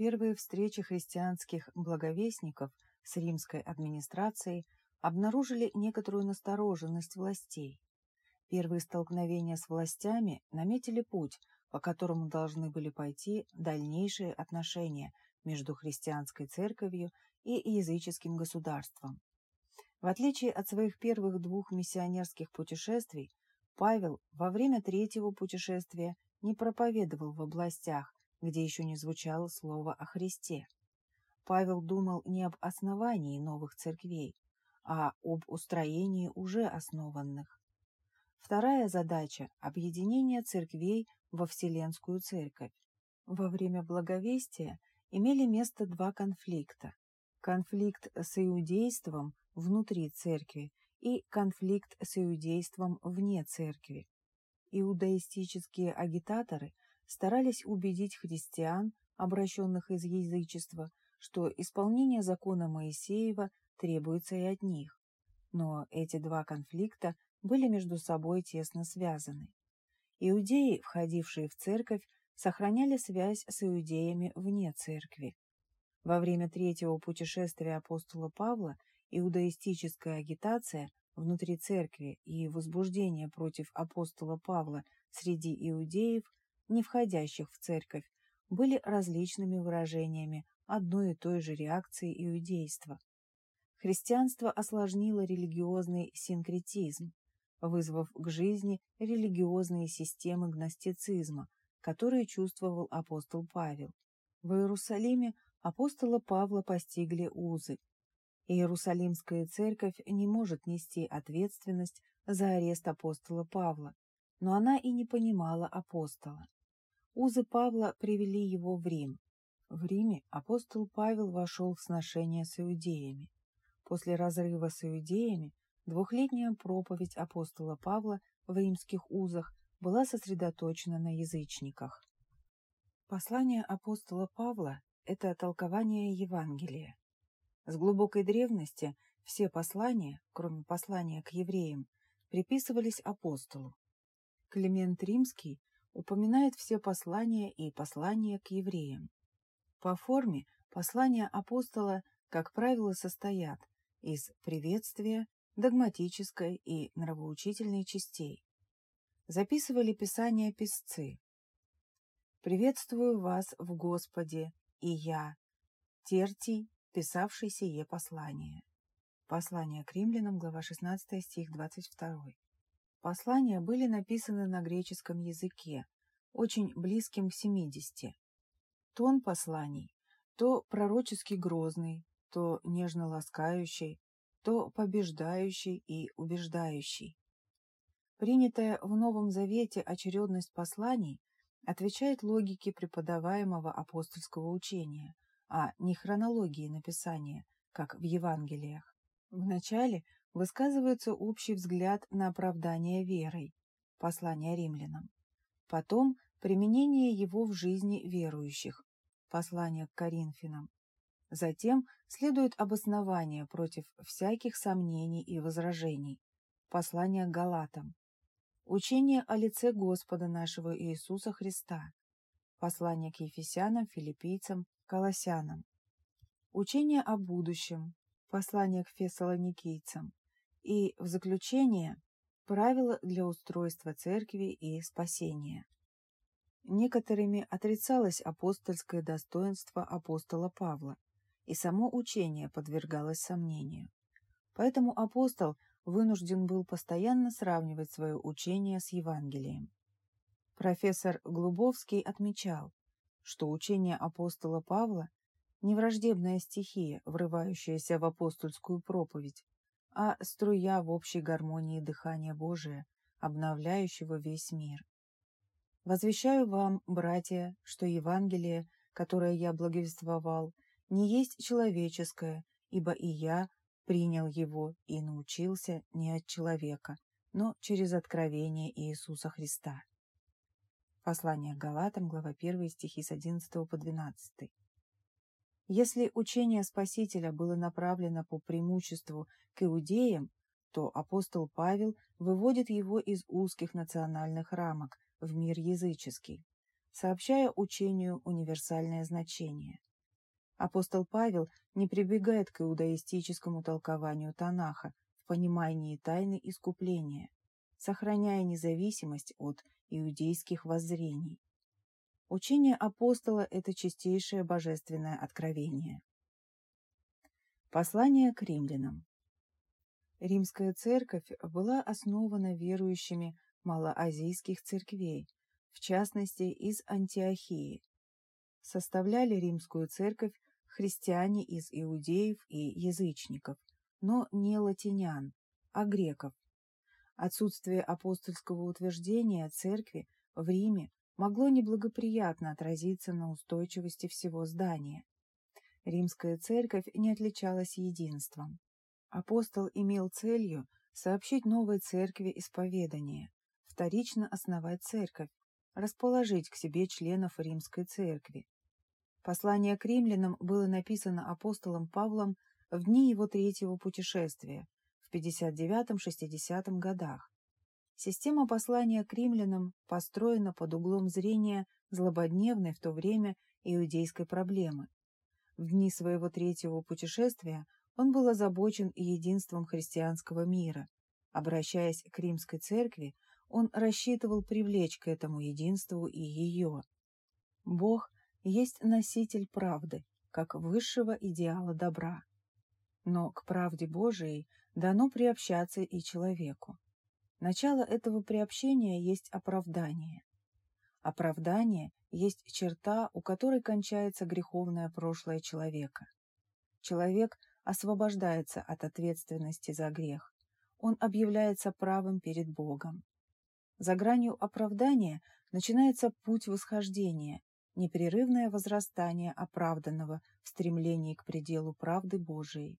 Первые встречи христианских благовестников с римской администрацией обнаружили некоторую настороженность властей. Первые столкновения с властями наметили путь, по которому должны были пойти дальнейшие отношения между христианской церковью и языческим государством. В отличие от своих первых двух миссионерских путешествий, Павел во время третьего путешествия не проповедовал в областях, где еще не звучало слово о Христе. Павел думал не об основании новых церквей, а об устроении уже основанных. Вторая задача – объединение церквей во Вселенскую Церковь. Во время Благовестия имели место два конфликта. Конфликт с иудейством внутри церкви и конфликт с иудейством вне церкви. Иудаистические агитаторы старались убедить христиан, обращенных из язычества, что исполнение закона Моисеева требуется и от них. Но эти два конфликта были между собой тесно связаны. Иудеи, входившие в церковь, сохраняли связь с иудеями вне церкви. Во время третьего путешествия апостола Павла иудаистическая агитация внутри церкви и возбуждение против апостола Павла среди иудеев не входящих в церковь, были различными выражениями одной и той же реакции иудейства. Христианство осложнило религиозный синкретизм, вызвав к жизни религиозные системы гностицизма, которые чувствовал апостол Павел. В Иерусалиме апостола Павла постигли узы. Иерусалимская церковь не может нести ответственность за арест апостола Павла, но она и не понимала апостола. Узы Павла привели его в Рим. В Риме апостол Павел вошел в сношение с иудеями. После разрыва с иудеями двухлетняя проповедь апостола Павла в римских узах была сосредоточена на язычниках. Послание апостола Павла – это толкование Евангелия. С глубокой древности все послания, кроме послания к евреям, приписывались апостолу. Климент Римский упоминает все послания и послания к евреям. По форме послания апостола, как правило, состоят из приветствия, догматической и нравоучительной частей. Записывали Писания писцы. «Приветствую вас в Господе, и я, Тертий, писавший сие послание». Послание к римлянам, глава 16, стих 22. Послания были написаны на греческом языке, очень близким к 70. Тон посланий то пророчески грозный, то нежно ласкающий, то побеждающий и убеждающий. Принятая в Новом Завете очередность посланий отвечает логике преподаваемого апостольского учения, а не хронологии написания, как в Евангелиях. Вначале высказывается общий взгляд на оправдание верой, послание римлянам. Потом применение его в жизни верующих, послание к Коринфянам. Затем следует обоснование против всяких сомнений и возражений, послание к Галатам. Учение о лице Господа нашего Иисуса Христа, послание к Ефесянам, Филиппийцам, Колоссянам. Учение о будущем, послание к фессалоникийцам. И, в заключение, правила для устройства церкви и спасения. Некоторыми отрицалось апостольское достоинство апостола Павла, и само учение подвергалось сомнению. Поэтому апостол вынужден был постоянно сравнивать свое учение с Евангелием. Профессор Глубовский отмечал, что учение апостола Павла не враждебная стихия, врывающаяся в апостольскую проповедь, а струя в общей гармонии дыхания Божия, обновляющего весь мир. Возвещаю вам, братья, что Евангелие, которое я благовествовал, не есть человеческое, ибо и я принял его и научился не от человека, но через откровение Иисуса Христа. Послание Галатам, глава 1, стихи с 11 по 12. Если учение Спасителя было направлено по преимуществу к иудеям, то апостол Павел выводит его из узких национальных рамок в мир языческий, сообщая учению универсальное значение. Апостол Павел не прибегает к иудаистическому толкованию Танаха в понимании тайны искупления, сохраняя независимость от иудейских воззрений. Учение апостола – это чистейшее божественное откровение. Послание к римлянам Римская церковь была основана верующими малоазийских церквей, в частности из Антиохии. Составляли римскую церковь христиане из иудеев и язычников, но не латинян, а греков. Отсутствие апостольского утверждения церкви в Риме могло неблагоприятно отразиться на устойчивости всего здания. Римская церковь не отличалась единством. Апостол имел целью сообщить новой церкви исповедание, вторично основать церковь, расположить к себе членов римской церкви. Послание к римлянам было написано апостолом Павлом в дни его третьего путешествия в 59-60 годах. Система послания к римлянам построена под углом зрения злободневной в то время иудейской проблемы. В дни своего третьего путешествия он был озабочен единством христианского мира. Обращаясь к римской церкви, он рассчитывал привлечь к этому единству и ее. Бог есть носитель правды, как высшего идеала добра. Но к правде Божией дано приобщаться и человеку. Начало этого приобщения есть оправдание. Оправдание есть черта, у которой кончается греховное прошлое человека. Человек освобождается от ответственности за грех. Он объявляется правым перед Богом. За гранью оправдания начинается путь восхождения, непрерывное возрастание оправданного в стремлении к пределу правды Божией.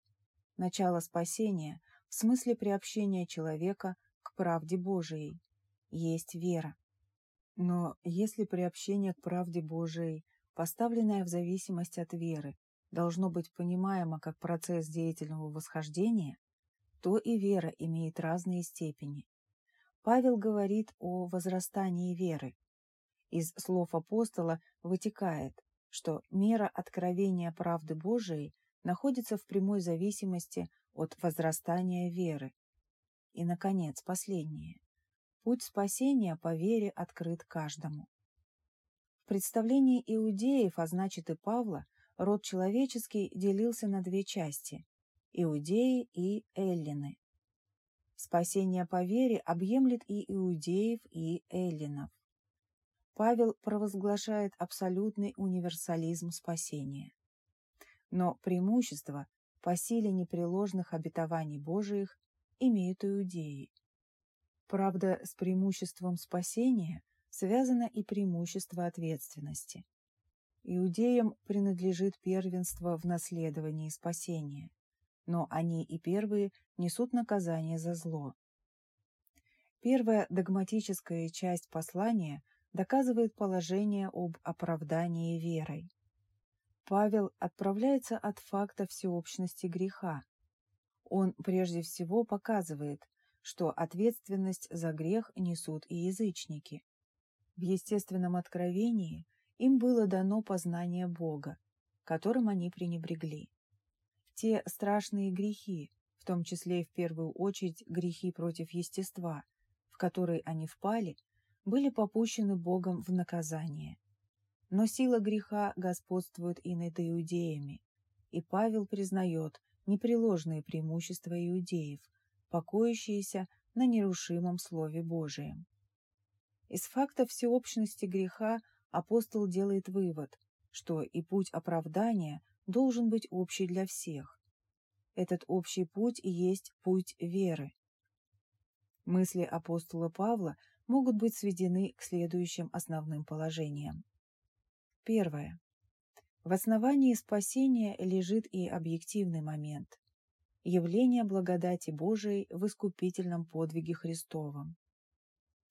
Начало спасения в смысле приобщения человека к правде Божией есть вера. Но если приобщение к правде Божией, поставленное в зависимость от веры, должно быть понимаемо как процесс деятельного восхождения, то и вера имеет разные степени. Павел говорит о возрастании веры. Из слов апостола вытекает, что мера откровения правды Божией находится в прямой зависимости от возрастания веры. И, наконец, последнее. Путь спасения по вере открыт каждому. В представлении иудеев, а значит и Павла, род человеческий делился на две части – иудеи и эллины. Спасение по вере объемлет и иудеев, и эллинов. Павел провозглашает абсолютный универсализм спасения. Но преимущество по силе непреложных обетований Божиих имеют иудеи. Правда, с преимуществом спасения связано и преимущество ответственности. Иудеям принадлежит первенство в наследовании спасения, но они и первые несут наказание за зло. Первая догматическая часть послания доказывает положение об оправдании верой. Павел отправляется от факта всеобщности греха. Он прежде всего показывает, что ответственность за грех несут и язычники. В естественном откровении им было дано познание Бога, которым они пренебрегли. Те страшные грехи, в том числе и в первую очередь грехи против естества, в которые они впали, были попущены Богом в наказание. Но сила греха господствует и над иудеями, и Павел признает непреложные преимущества иудеев, покоящиеся на нерушимом Слове Божием. Из факта всеобщности греха апостол делает вывод, что и путь оправдания должен быть общий для всех. Этот общий путь и есть путь веры. Мысли апостола Павла могут быть сведены к следующим основным положениям. Первое. В основании спасения лежит и объективный момент – явление благодати Божией в искупительном подвиге Христовом.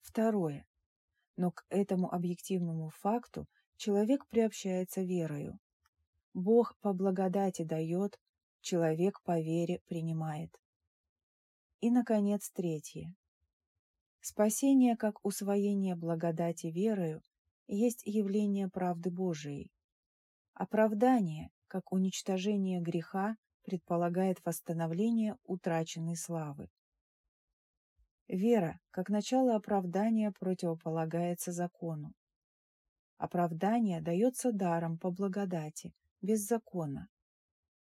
Второе но к этому объективному факту человек приобщается верою. Бог по благодати дает, человек по вере принимает. И, наконец, третье. Спасение как усвоение благодати верою есть явление правды Божией. Оправдание, как уничтожение греха предполагает восстановление утраченной славы. Вера, как начало оправдания, противополагается закону. Оправдание дается даром по благодати, без закона.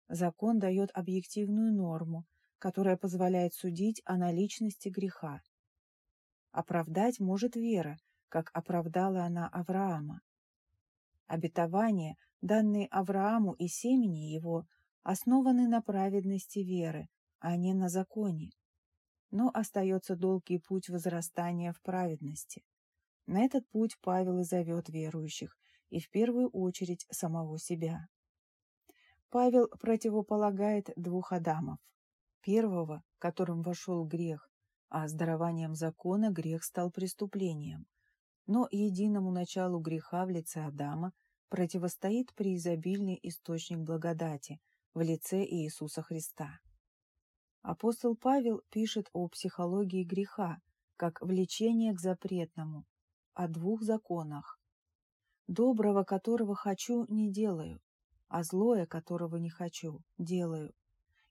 Закон дает объективную норму, которая позволяет судить о наличности греха. Оправдать может вера, как оправдала она Авраама. Обетования, данные Аврааму и семени его, основаны на праведности веры, а не на законе. Но остается долгий путь возрастания в праведности. На этот путь Павел и зовет верующих, и в первую очередь самого себя. Павел противополагает двух Адамов. Первого, которым вошел грех, а с дарованием закона грех стал преступлением. Но единому началу греха в лице Адама противостоит преизобильный источник благодати в лице Иисуса Христа. Апостол Павел пишет о психологии греха, как влечение к запретному, о двух законах. Доброго, которого хочу, не делаю, а злое, которого не хочу, делаю.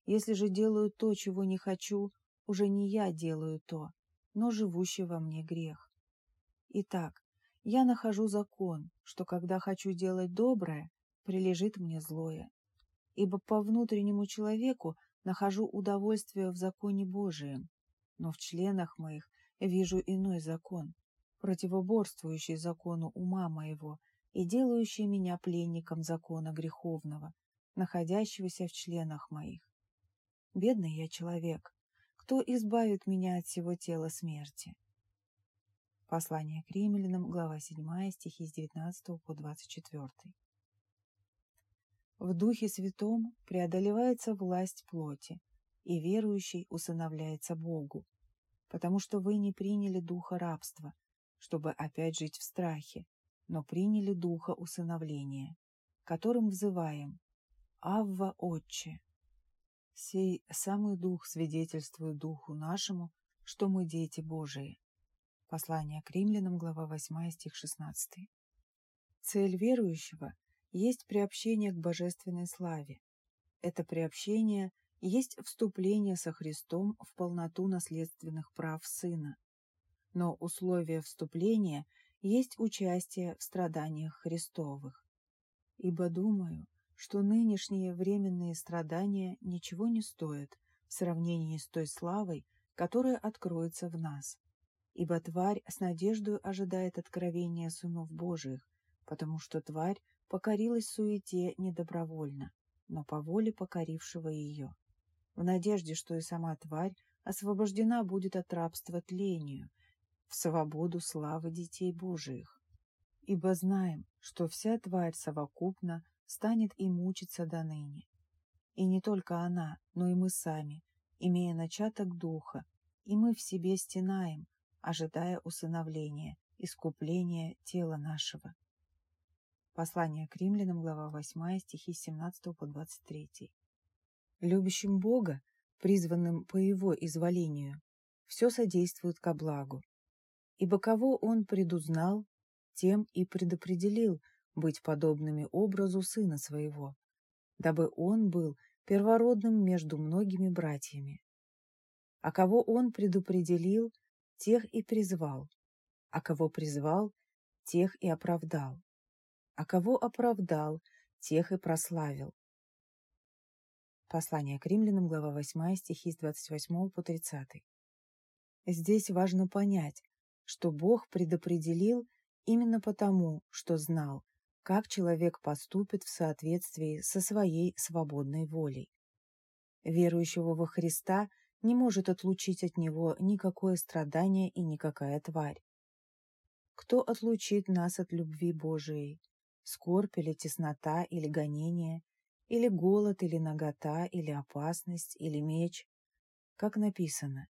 Если же делаю то, чего не хочу, уже не я делаю то, но живущий во мне грех. Итак, я нахожу закон, что когда хочу делать доброе, прилежит мне злое. Ибо по внутреннему человеку нахожу удовольствие в законе Божием, но в членах моих вижу иной закон, противоборствующий закону ума моего и делающий меня пленником закона греховного, находящегося в членах моих. Бедный я человек, кто избавит меня от всего тела смерти? Послание к римлянам, глава 7, стихи с 19 по 24. В Духе Святом преодолевается власть плоти, и верующий усыновляется Богу, потому что вы не приняли духа рабства, чтобы опять жить в страхе, но приняли духа усыновления, которым взываем «Авва, Отче!» Сей самый Дух свидетельствует Духу нашему, что мы дети Божии. Послание к римлянам, глава 8, стих 16. Цель верующего есть приобщение к божественной славе. Это приобщение есть вступление со Христом в полноту наследственных прав Сына. Но условие вступления есть участие в страданиях Христовых. Ибо думаю, что нынешние временные страдания ничего не стоят в сравнении с той славой, которая откроется в нас. Ибо тварь с надеждой ожидает откровения сынов Божиих, потому что тварь покорилась суете недобровольно, но по воле покорившего ее, в надежде, что и сама тварь освобождена будет от рабства тлению, в свободу славы детей Божиих. Ибо знаем, что вся тварь совокупно станет и мучиться до ныне. И не только она, но и мы сами, имея начаток духа, и мы в себе стенаем, ожидая усыновления, искупления тела нашего. Послание к римлянам, глава 8, стихи 17 по 23. Любящим Бога, призванным по Его изволению, все содействует ко благу. Ибо кого Он предузнал, тем и предопределил быть подобными образу сына своего, дабы он был первородным между многими братьями. А кого он предопределил, тех и призвал, а кого призвал, тех и оправдал, а кого оправдал, тех и прославил. Послание к римлянам, глава 8, стихи с 28 по 30. Здесь важно понять, что Бог предопределил именно потому, что знал, как человек поступит в соответствии со своей свободной волей. Верующего во Христа не может отлучить от него никакое страдание и никакая тварь. Кто отлучит нас от любви Божией? Скорбь или теснота или гонение, или голод или нагота, или опасность, или меч? Как написано,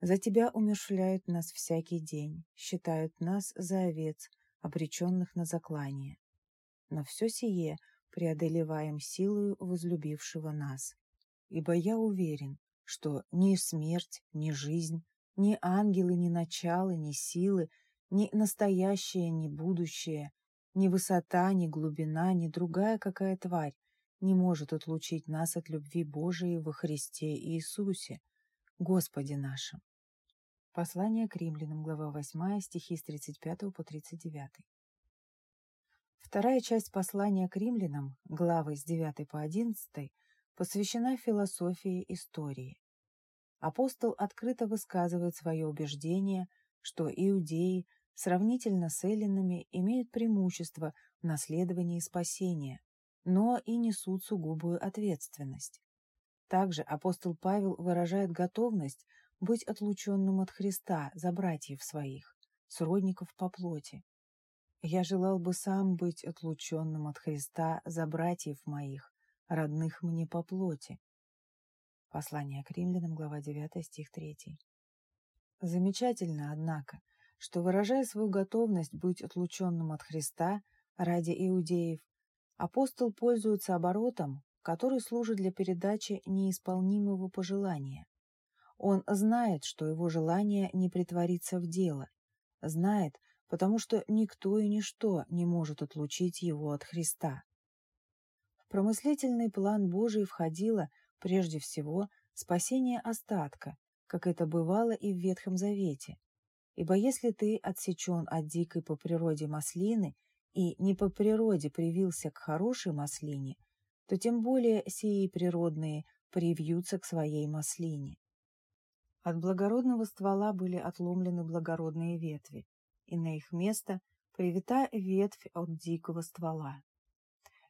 «За тебя умершляют нас всякий день, считают нас за овец, обреченных на заклание» но все сие преодолеваем силою возлюбившего нас. Ибо я уверен, что ни смерть, ни жизнь, ни ангелы, ни начало, ни силы, ни настоящее, ни будущее, ни высота, ни глубина, ни другая какая тварь не может отлучить нас от любви Божией во Христе Иисусе, Господе нашим. Послание к римлянам, глава 8, стихи с 35 по 39. Вторая часть послания к римлянам, главы с 9 по 11, посвящена философии истории. Апостол открыто высказывает свое убеждение, что иудеи сравнительно с эллинами имеют преимущество в наследовании спасения, но и несут сугубую ответственность. Также апостол Павел выражает готовность быть отлученным от Христа за братьев своих, сродников по плоти. Я желал бы сам быть отлученным от Христа за братьев моих, родных мне по плоти. Послание к римлянам, глава 9, стих 3. Замечательно, однако, что, выражая свою готовность быть отлученным от Христа ради иудеев, апостол пользуется оборотом, который служит для передачи неисполнимого пожелания. Он знает, что его желание не притворится в дело, знает, потому что никто и ничто не может отлучить его от Христа. Промыслительный план Божий входило, прежде всего, спасение остатка, как это бывало и в Ветхом Завете. Ибо если ты отсечен от дикой по природе маслины и не по природе привился к хорошей маслине, то тем более сии природные привьются к своей маслине. От благородного ствола были отломлены благородные ветви, и на их место привита ветвь от дикого ствола.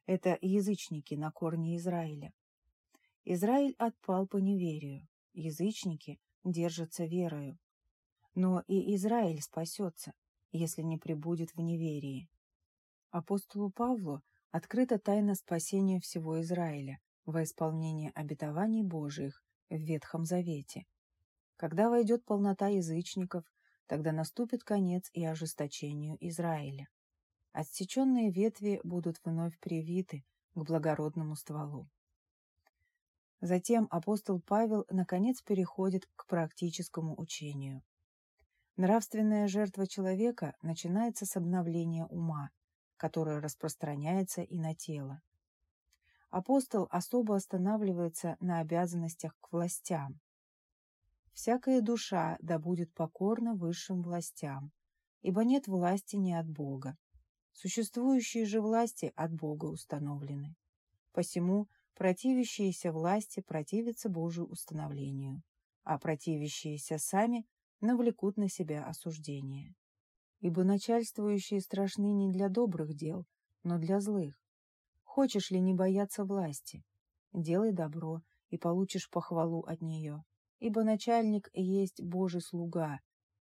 Это язычники на корне Израиля. Израиль отпал по неверию, язычники держатся верою. Но и Израиль спасется, если не прибудет в неверии. Апостолу Павлу открыта тайна спасения всего Израиля во исполнение обетований Божиих в Ветхом Завете. Когда войдет полнота язычников, тогда наступит конец и ожесточению Израиля. Отсеченные ветви будут вновь привиты к благородному стволу. Затем апостол Павел наконец переходит к практическому учению. Нравственная жертва человека начинается с обновления ума, которое распространяется и на тело. Апостол особо останавливается на обязанностях к властям. «Всякая душа да будет покорна высшим властям, ибо нет власти не от Бога. Существующие же власти от Бога установлены. Посему противящиеся власти противятся Божию установлению, а противящиеся сами навлекут на себя осуждение. Ибо начальствующие страшны не для добрых дел, но для злых. Хочешь ли не бояться власти? Делай добро, и получишь похвалу от нее, ибо начальник есть Божий слуга,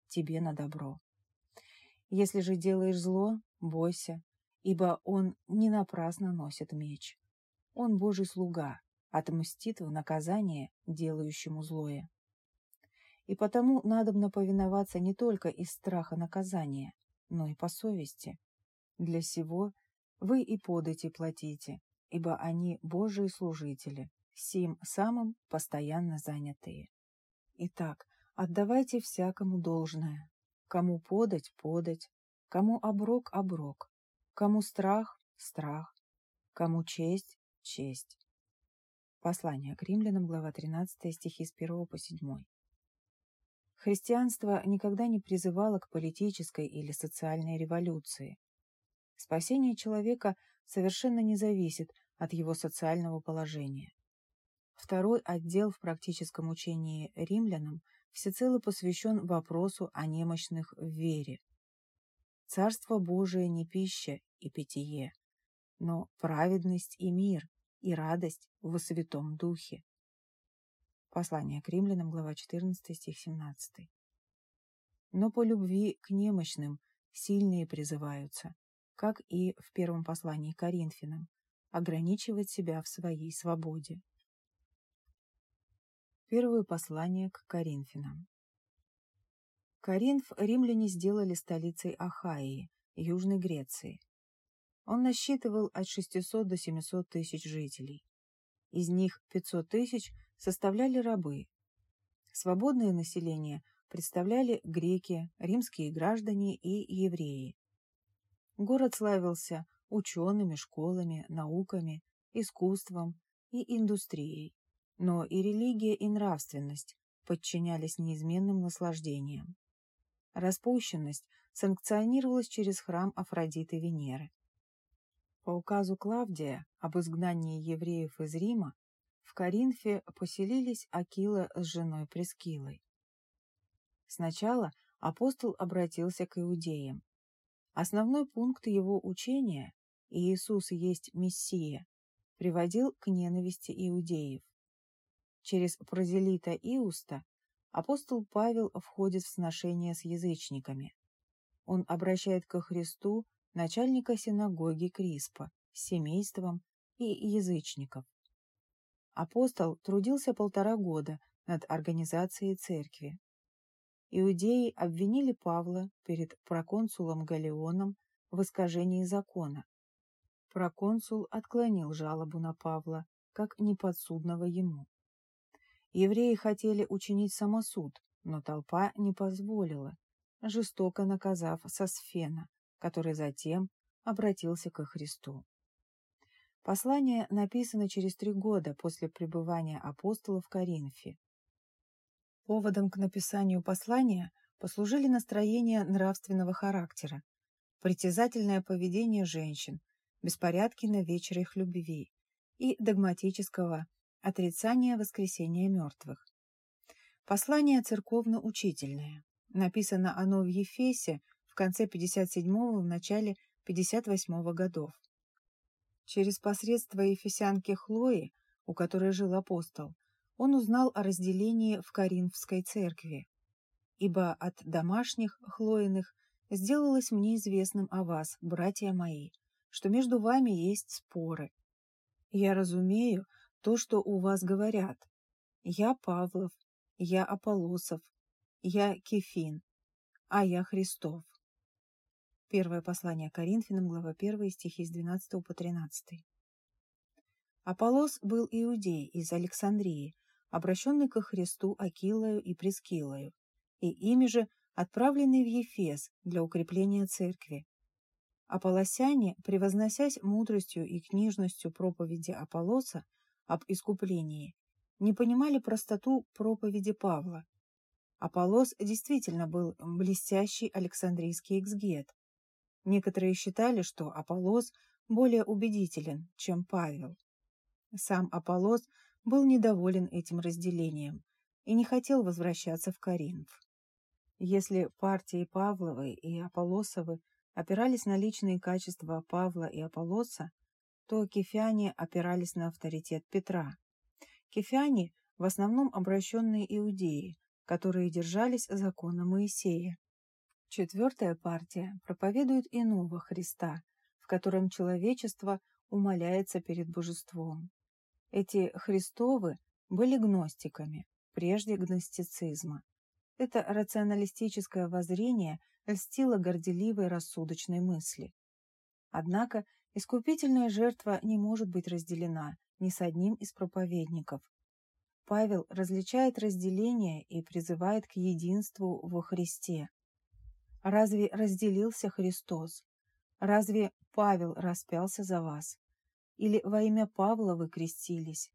тебе на добро. Если же делаешь зло, бойся, ибо он не напрасно носит меч. Он Божий слуга, отмстит в наказание делающему злое. И потому надобно повиноваться не только из страха наказания, но и по совести. Для сего вы и подати платите, ибо они Божии служители, сим самым постоянно занятые. Итак, отдавайте всякому должное, кому подать – подать, кому оброк – оброк, кому страх – страх, кому честь – честь. Послание к римлянам, глава 13, стихи с 1 по 7. Христианство никогда не призывало к политической или социальной революции. Спасение человека совершенно не зависит от его социального положения. Второй отдел в практическом учении римлянам всецело посвящен вопросу о немощных в вере. Царство Божие не пища и питье, но праведность и мир, и радость во Святом Духе. Послание к римлянам, глава 14, стих 17. Но по любви к немощным сильные призываются, как и в первом послании к Коринфянам, ограничивать себя в своей свободе. Первое послание к Коринфянам. Коринф римляне сделали столицей Ахаии, Южной Греции. Он насчитывал от 600 до 700 тысяч жителей. Из них 500 тысяч составляли рабы. Свободное население представляли греки, римские граждане и евреи. Город славился учеными, школами, науками, искусством и индустрией, но и религия и нравственность подчинялись неизменным наслаждениям. Распущенность санкционировалась через храм Афродиты Венеры. По указу Клавдия об изгнании евреев из Рима в Коринфе поселились Акила с женой Прескилой. Сначала апостол обратился к иудеям. Основной пункт его учения «Иисус есть Мессия» приводил к ненависти иудеев. Через прозелита Иуста апостол Павел входит в сношение с язычниками. Он обращает ко Христу начальника синагоги Криспа с семейством и язычников. Апостол трудился полтора года над организацией церкви. Иудеи обвинили Павла перед проконсулом Галеоном в искажении закона. Проконсул отклонил жалобу на Павла, как неподсудного ему. Евреи хотели учинить самосуд, но толпа не позволила, жестоко наказав Сосфена, который затем обратился ко Христу. Послание написано через три года после пребывания апостола в Коринфе. Поводом к написанию послания послужили настроения нравственного характера, притязательное поведение женщин, беспорядки на вечере их любви и догматического отрицания воскресения мертвых. Послание церковно-учительное. Написано оно в Ефесе в конце 57-го, в начале 58-го годов. Через посредство ефесянки Хлои, у которой жил апостол, он узнал о разделении в Коринфской церкви. «Ибо от домашних Хлоиных сделалось мне известным о вас, братья мои, что между вами есть споры. Я разумею то, что у вас говорят. Я Павлов, я Аполосов, я Кефин, а я Христов. Первое послание Коринфянам, глава 1, стихи с 12 по 13. Аполлос был иудей из Александрии, обращенный ко Христу Акилою и Прискиллою, и ими же отправленный в Ефес для укрепления церкви. Аполлосяне, превозносясь мудростью и книжностью проповеди Аполлоса об искуплении, не понимали простоту проповеди Павла. Аполлос действительно был блестящий Александрийский экзегет, Некоторые считали, что Аполлос более убедителен, чем Павел. Сам Аполлос был недоволен этим разделением и не хотел возвращаться в Коринф. Если партии Павловой и Аполлосова опирались на личные качества Павла и Аполлоса, то кифяне опирались на авторитет Петра. Кифяне в основном обращенные иудеи, которые держались закона Моисея. Четвертая партия проповедует иного Христа, в котором человечество умоляется перед божеством. Эти Христовы были гностиками, прежде гностицизма. Это рационалистическое воззрение льстило горделивой рассудочной мысли. Однако искупительная жертва не может быть разделена ни с одним из проповедников. Павел различает разделение и призывает к единству во Христе. Разве разделился Христос? Разве Павел распялся за вас? Или во имя Павла вы крестились?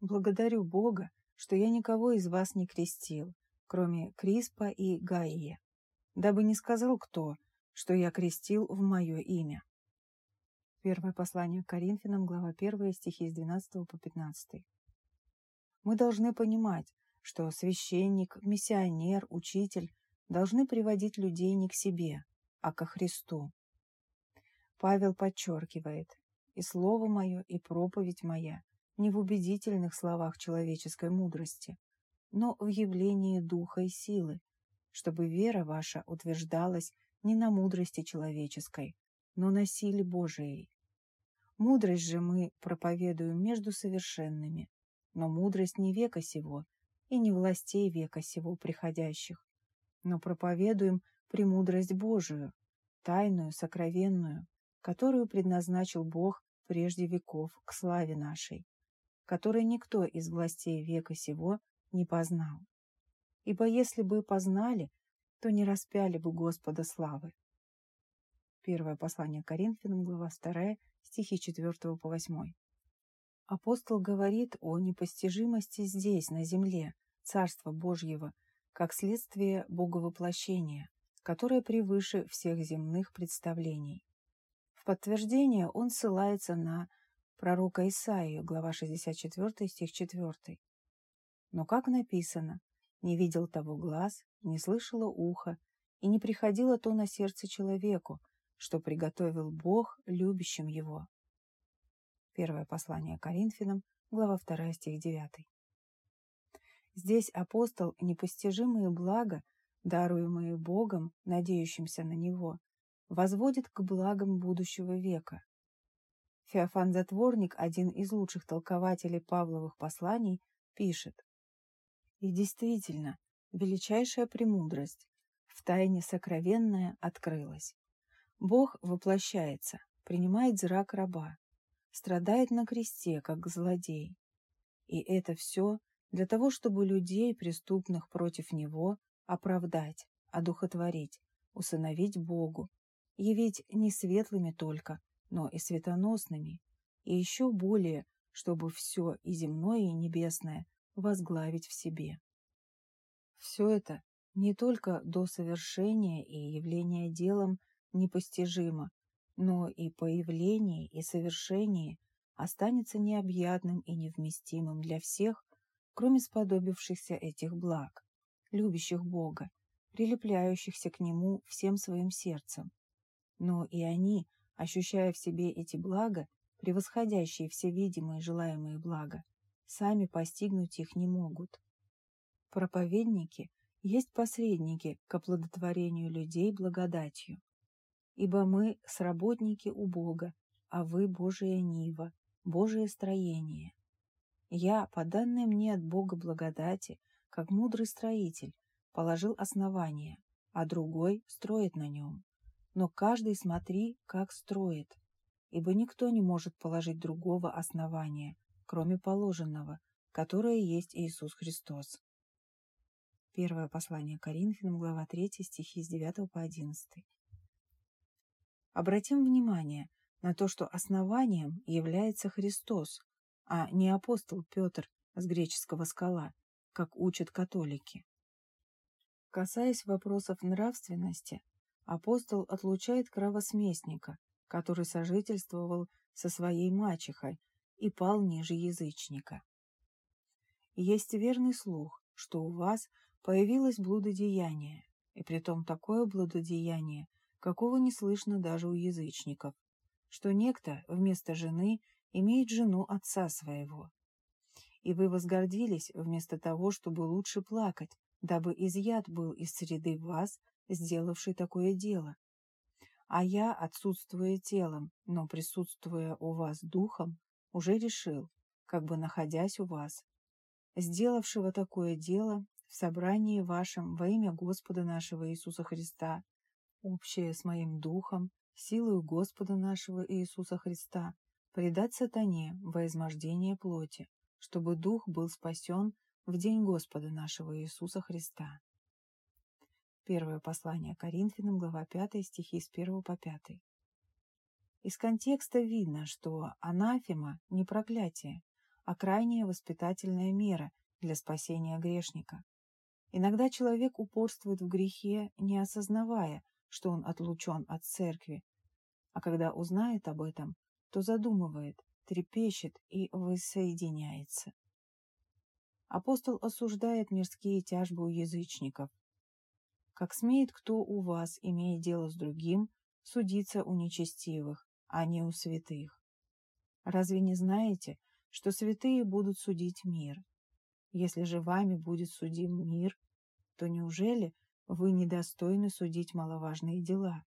Благодарю Бога, что я никого из вас не крестил, кроме Криспа и Гаия, дабы не сказал кто, что я крестил в мое имя. Первое послание к Коринфянам, глава 1, стихи с 12 по 15. Мы должны понимать, что священник, миссионер, учитель должны приводить людей не к себе, а ко Христу. Павел подчеркивает, «И слово мое, и проповедь моя не в убедительных словах человеческой мудрости, но в явлении духа и силы, чтобы вера ваша утверждалась не на мудрости человеческой, но на силе Божией. Мудрость же мы проповедуем между совершенными, но мудрость не века сего и не властей века сего приходящих, но проповедуем премудрость Божию, тайную, сокровенную, которую предназначил Бог прежде веков к славе нашей, которой никто из властей века сего не познал. Ибо если бы познали, то не распяли бы Господа славы. Первое послание Коринфянам, глава 2, стихи 4 по 8. Апостол говорит о непостижимости здесь, на земле, Царства Божьего, как следствие Боговоплощения, которое превыше всех земных представлений. В подтверждение он ссылается на пророка Исаию, глава 64, стих 4. Но как написано, не видел того глаз, не слышало ухо, и не приходило то на сердце человеку, что приготовил Бог любящим его. Первое послание Коринфянам, глава 2, стих 9. Здесь апостол непостижимые блага, даруемые Богом, надеющимся на Него, возводит к благам будущего века. Феофан Затворник, один из лучших толкователей Павловых посланий, пишет «И действительно, величайшая премудрость, в тайне сокровенная открылась. Бог воплощается, принимает зрак раба, страдает на кресте, как злодей. И это все для того, чтобы людей, преступных против него, оправдать, одухотворить, усыновить Богу, явить не светлыми только, но и светоносными, и еще более, чтобы все и земное, и небесное возглавить в себе. Все это не только до совершения и явления делом непостижимо, но и появление и совершение останется необъятным и невместимым для всех, кроме сподобившихся этих благ, любящих Бога, прилепляющихся к Нему всем своим сердцем. Но и они, ощущая в себе эти блага, превосходящие все видимые и желаемые блага, сами постигнуть их не могут. Проповедники есть посредники к оплодотворению людей благодатью. Ибо мы сработники у Бога, а вы Божия нива, Божие строение. Я, по данной мне от Бога благодати, как мудрый строитель, положил основание, а другой строит на нем. Но каждый смотри, как строит, ибо никто не может положить другого основания, кроме положенного, которое есть Иисус Христос. Первое послание Коринфянам, глава 3, стихи с 9 по 11. Обратим внимание на то, что основанием является Христос, а не апостол Петр с греческого скала, как учат католики. Касаясь вопросов нравственности, апостол отлучает кровосместника, который сожительствовал со своей мачехой и пал ниже язычника. Есть верный слух, что у вас появилось блудодеяние, и притом такое блудодеяние, какого не слышно даже у язычников, что некто вместо жены имеет жену отца своего. И вы возгордились вместо того, чтобы лучше плакать, дабы изъят был из среды вас, сделавший такое дело. А я, отсутствуя телом, но присутствуя у вас духом, уже решил, как бы находясь у вас, сделавшего такое дело в собрании вашем во имя Господа нашего Иисуса Христа, общее с моим духом, силою Господа нашего Иисуса Христа, предать сатане во измождение плоти, чтобы дух был спасен в день Господа нашего Иисуса Христа. Первое послание Коринфянам, глава 5, стихи с 1 по 5. Из контекста видно, что анафема не проклятие, а крайняя воспитательная мера для спасения грешника. Иногда человек упорствует в грехе, не осознавая, что он отлучен от церкви, а когда узнает об этом, то задумывает, трепещет и воссоединяется. Апостол осуждает мирские тяжбы у язычников. Как смеет кто у вас, имея дело с другим, судиться у нечестивых, а не у святых? Разве не знаете, что святые будут судить мир? Если же вами будет судим мир, то неужели вы недостойны судить маловажные дела?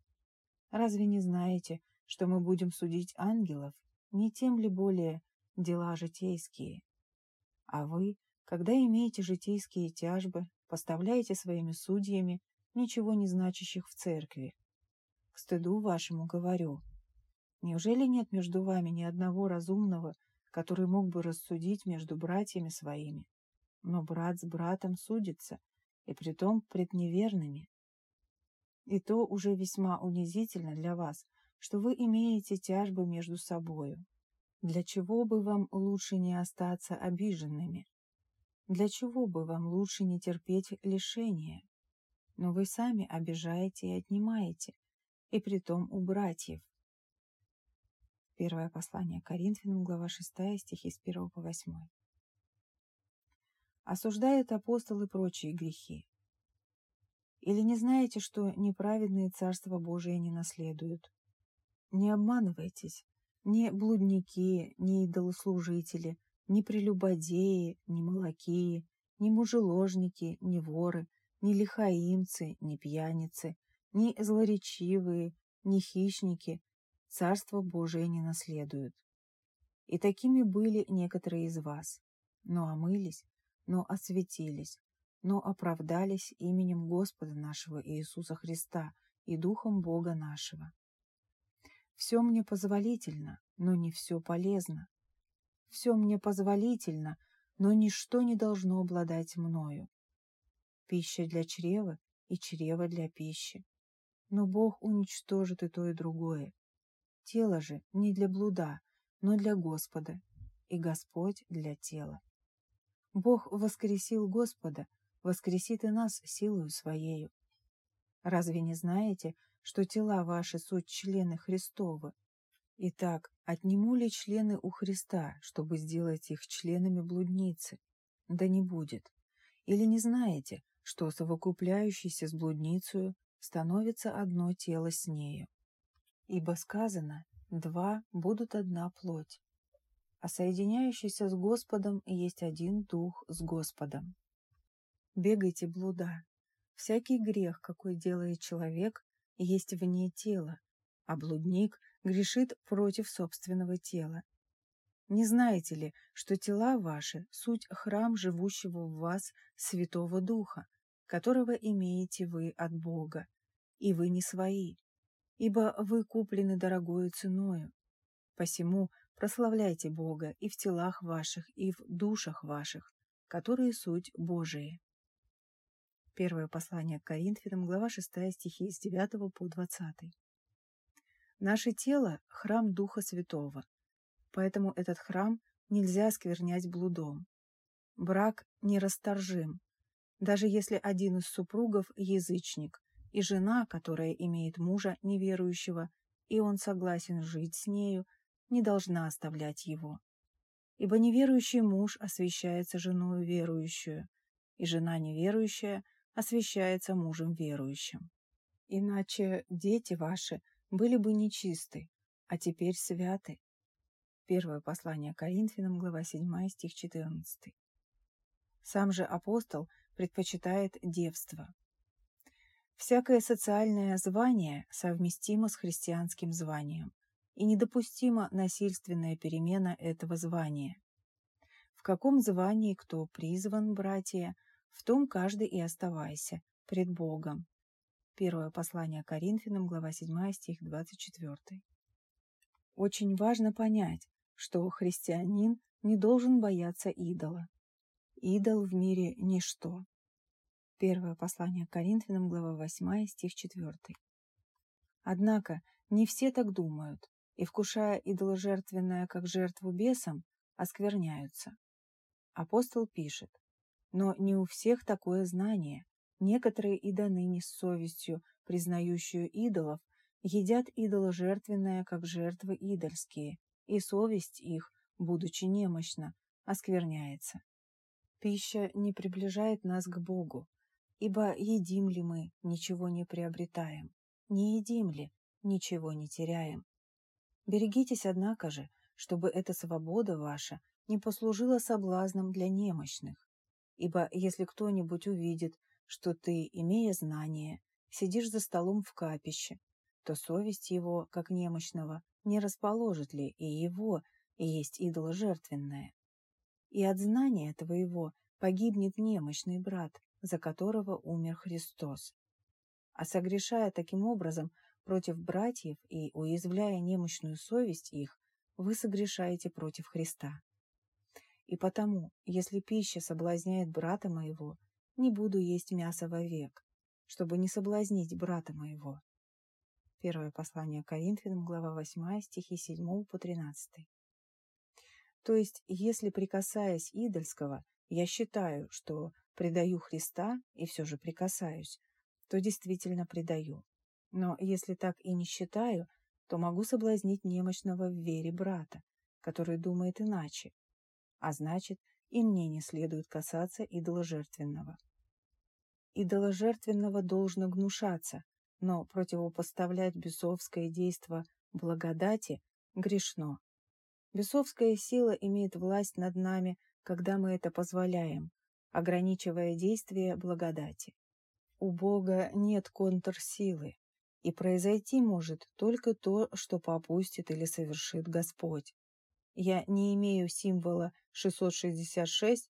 Разве не знаете, что мы будем судить ангелов, не тем ли более дела житейские? А вы, когда имеете житейские тяжбы, поставляете своими судьями ничего не значащих в церкви. К стыду вашему говорю. Неужели нет между вами ни одного разумного, который мог бы рассудить между братьями своими? но брат с братом судится, и притом пред неверными. И то уже весьма унизительно для вас, что вы имеете тяжбы между собою. Для чего бы вам лучше не остаться обиженными? Для чего бы вам лучше не терпеть лишения? Но вы сами обижаете и отнимаете, и притом у братьев. Первое послание Коринфянам, глава 6, стихи с 1 по 8. Осуждают апостолы прочие грехи. Или не знаете, что неправедные Царство Божие не наследуют? Не обманывайтесь, ни блудники, ни идолослужители, ни прелюбодеи, ни молокии, ни мужеложники, ни воры, ни лихаимцы, ни пьяницы, ни злоречивые, ни хищники Царство Божие не наследуют. И такими были некоторые из вас, но омылись, но осветились, но оправдались именем Господа нашего Иисуса Христа и Духом Бога нашего. Все мне позволительно, но не все полезно. Все мне позволительно, но ничто не должно обладать мною. Пища для чрева и чрева для пищи. Но Бог уничтожит и то, и другое. Тело же не для блуда, но для Господа, и Господь для тела. Бог воскресил Господа, воскресит и нас силою Своею. Разве не знаете, что тела ваши суть члены Христовы. Итак, отниму ли члены у Христа, чтобы сделать их членами блудницы? Да не будет. Или не знаете, что совокупляющийся с блудницею становится одно тело с нею? Ибо сказано, два будут одна плоть. А соединяющийся с Господом есть один дух с Господом. Бегайте блуда. Всякий грех, какой делает человек, есть вне тела, а блудник грешит против собственного тела. Не знаете ли, что тела ваши — суть храм живущего в вас Святого Духа, которого имеете вы от Бога, и вы не свои, ибо вы куплены дорогою ценою. Посему прославляйте Бога и в телах ваших, и в душах ваших, которые суть Божии. Первое послание к Коринфянам, глава 6, стихи с 9 по 20. Наше тело – храм Духа Святого, поэтому этот храм нельзя сквернять блудом. Брак нерасторжим, даже если один из супругов – язычник, и жена, которая имеет мужа неверующего, и он согласен жить с нею, не должна оставлять его. Ибо неверующий муж освящается женою верующую, и жена неверующая – освящается мужем верующим. Иначе дети ваши были бы нечисты, а теперь святы. Первое послание Коринфянам, глава 7, стих 14. Сам же апостол предпочитает девство. Всякое социальное звание совместимо с христианским званием, и недопустима насильственная перемена этого звания. В каком звании кто призван, братья, в том каждый и оставайся пред Богом. Первое послание Коринфянам, глава 7, стих 24. Очень важно понять, что христианин не должен бояться идола. Идол в мире – ничто. Первое послание Коринфянам, глава 8, стих 4. Однако не все так думают, и, вкушая идоложертвенное как жертву бесам, оскверняются. Апостол пишет, но не у всех такое знание. Некоторые и до ныне с совестью, признающую идолов, едят идоложертвенное, как жертвы идольские, и совесть их, будучи немощна, оскверняется. Пища не приближает нас к Богу, ибо едим ли мы, ничего не приобретаем, не едим ли, ничего не теряем. Берегитесь, однако же, чтобы эта свобода ваша не послужила соблазном для немощных, Ибо если кто-нибудь увидит, что ты, имея знание, сидишь за столом в капище, то совесть его, как немощного, не расположит ли и его, и есть идол жертвенное. И от знания твоего погибнет немощный брат, за которого умер Христос. А согрешая таким образом против братьев и уязвляя немощную совесть их, вы согрешаете против Христа. И потому, если пища соблазняет брата моего, не буду есть мясо вовек, чтобы не соблазнить брата моего. Первое послание Коринфянам, глава 8, стихи 7 по 13. То есть, если, прикасаясь идольского, я считаю, что предаю Христа и все же прикасаюсь, то действительно предаю. Но если так и не считаю, то могу соблазнить немощного в вере брата, который думает иначе. А значит, и мне не следует касаться идоложертвенного. Идоложертвенного должно гнушаться, но противопоставлять бесовское действо благодати грешно. Бесовская сила имеет власть над нами, когда мы это позволяем, ограничивая действие благодати. У Бога нет контрсилы, и произойти может только то, что попустит или совершит Господь. Я не имею символа 666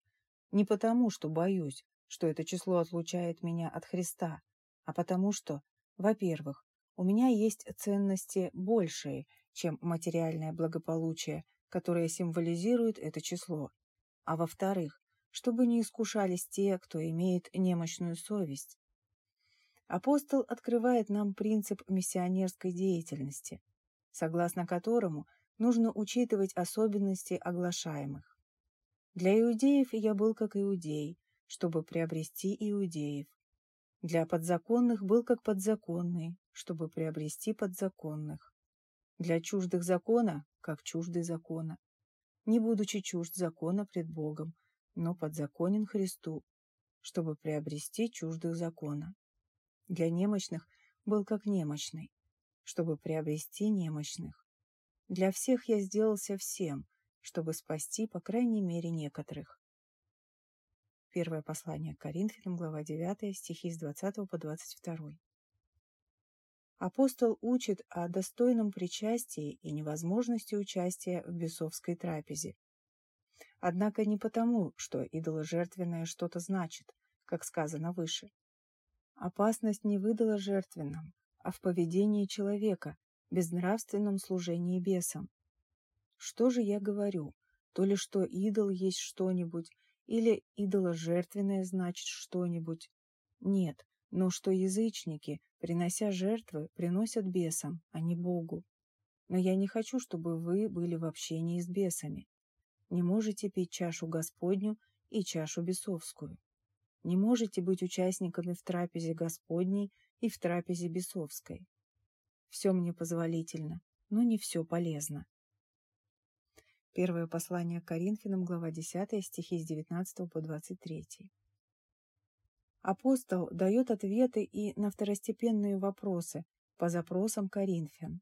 не потому, что боюсь, что это число отлучает меня от Христа, а потому что, во-первых, у меня есть ценности большие, чем материальное благополучие, которое символизирует это число, а во-вторых, чтобы не искушались те, кто имеет немощную совесть. Апостол открывает нам принцип миссионерской деятельности, согласно которому нужно учитывать особенности оглашаемых. Для иудеев я был как иудей, чтобы приобрести иудеев. Для подзаконных был как подзаконный, чтобы приобрести подзаконных. Для чуждых закона, как чуждый закона. Не будучи чужд закона пред Богом, но подзаконен Христу, чтобы приобрести чуждых закона. Для немощных был как немощный, чтобы приобрести немощных. Для всех я сделался всем, чтобы спасти, по крайней мере, некоторых. Первое послание к Коринфянам, глава 9, стихи с 20 по 22. Апостол учит о достойном причастии и невозможности участия в бесовской трапезе. Однако не потому, что идоложертвенное что-то значит, как сказано выше. Опасность не выдала жертвенном, а в поведении человека, безнравственном служении бесам. Что же я говорю? То ли что идол есть что-нибудь, или идоложертвенное значит что-нибудь? Нет, но что язычники, принося жертвы, приносят бесам, а не Богу. Но я не хочу, чтобы вы были в общении с бесами. Не можете пить чашу Господню и чашу бесовскую не можете быть участниками в трапезе Господней и в трапезе бесовской. Все мне позволительно, но не все полезно. Первое послание Коринфянам, глава 10, стихи с 19 по 23. Апостол дает ответы и на второстепенные вопросы по запросам Коринфян.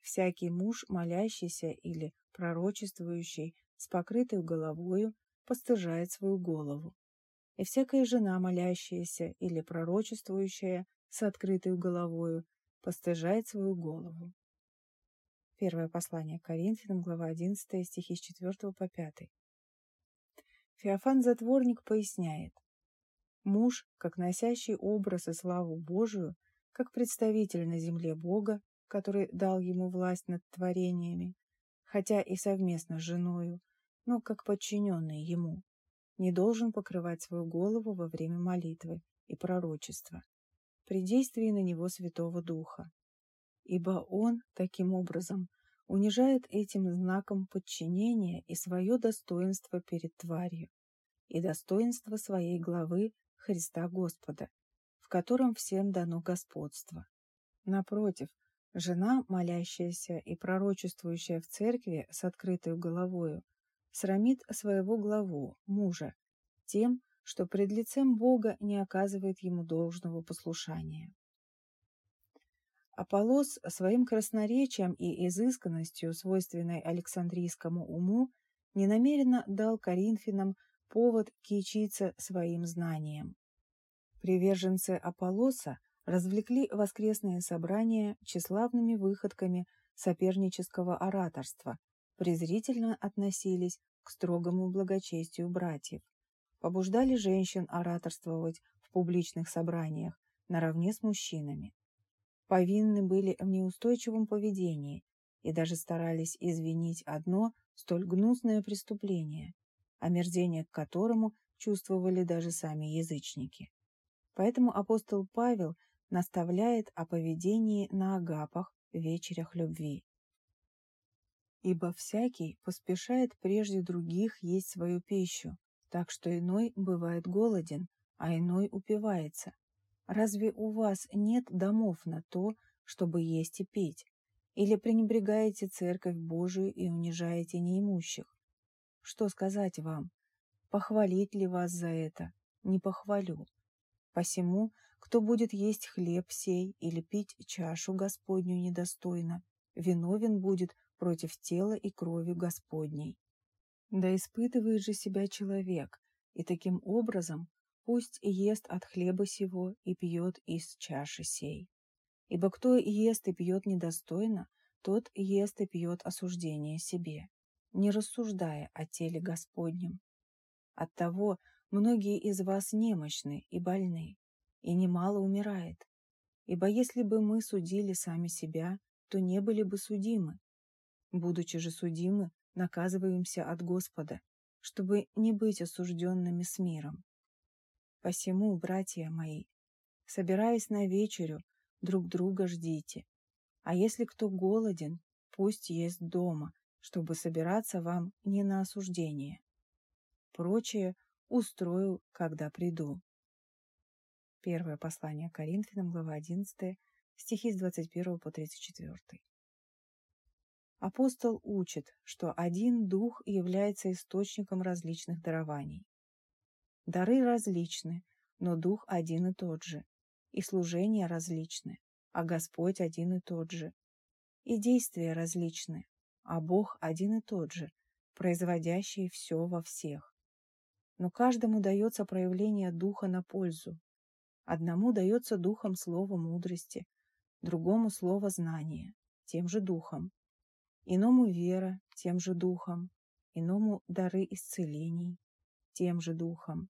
Всякий муж, молящийся или пророчествующий с покрытой головою, постыжает свою голову и всякая жена, молящаяся или пророчествующая с открытой головою, постыжает свою голову. Первое послание Коринфянам, глава 11, стихи с 4 по 5. Феофан-затворник поясняет. Муж, как носящий образ и славу Божию, как представитель на земле Бога, который дал ему власть над творениями, хотя и совместно с женою, но как подчиненный ему, не должен покрывать свою голову во время молитвы и пророчества при действии на него Святого Духа, ибо он, таким образом, унижает этим знаком подчинения и свое достоинство перед тварью, и достоинство своей главы Христа Господа, в котором всем дано господство. Напротив, жена, молящаяся и пророчествующая в церкви с открытой головою, срамит своего главу, мужа, тем, что пред лицем Бога не оказывает ему должного послушания. Аполлос своим красноречием и изысканностью, свойственной Александрийскому уму, ненамеренно дал Коринфянам повод кичиться своим знанием. Приверженцы Аполлоса развлекли воскресные собрания тщеславными выходками сопернического ораторства, презрительно относились к строгому благочестию братьев, побуждали женщин ораторствовать в публичных собраниях наравне с мужчинами. Повинны были в неустойчивом поведении и даже старались извинить одно столь гнусное преступление, омерзение к которому чувствовали даже сами язычники. Поэтому апостол Павел наставляет о поведении на агапах, вечерях любви. Ибо всякий поспешает прежде других есть свою пищу, так что иной бывает голоден, а иной упивается. Разве у вас нет домов на то, чтобы есть и пить? Или пренебрегаете Церковь Божию и унижаете неимущих? Что сказать вам? Похвалить ли вас за это? Не похвалю. Посему, кто будет есть хлеб сей или пить чашу Господню недостойно, виновен будет против тела и крови Господней. Да испытывает же себя человек, и таким образом пусть ест от хлеба сего и пьет из чаши сей. Ибо кто ест и пьет недостойно, тот ест и пьет осуждение себе, не рассуждая о теле Господнем. Оттого многие из вас немощны и больны, и немало умирает. Ибо если бы мы судили сами себя, то не были бы судимы. Будучи же судимы, наказываемся от Господа, чтобы не быть осужденными с миром. Посему, братья мои, собираясь на вечерю, друг друга ждите. А если кто голоден, пусть есть дома, чтобы собираться вам не на осуждение. Прочее устрою, когда приду. Первое послание Коринфянам, глава 11, стихи с 21 по 34. Апостол учит, что один дух является источником различных дарований. Дары различны, но дух один и тот же, и служения различны, а Господь один и тот же, и действия различны, а Бог один и тот же, производящий все во всех. Но каждому дается проявление духа на пользу. Одному дается духом слово мудрости, другому слово знания, тем же духом, иному вера тем же духом, иному дары исцелений тем же духом,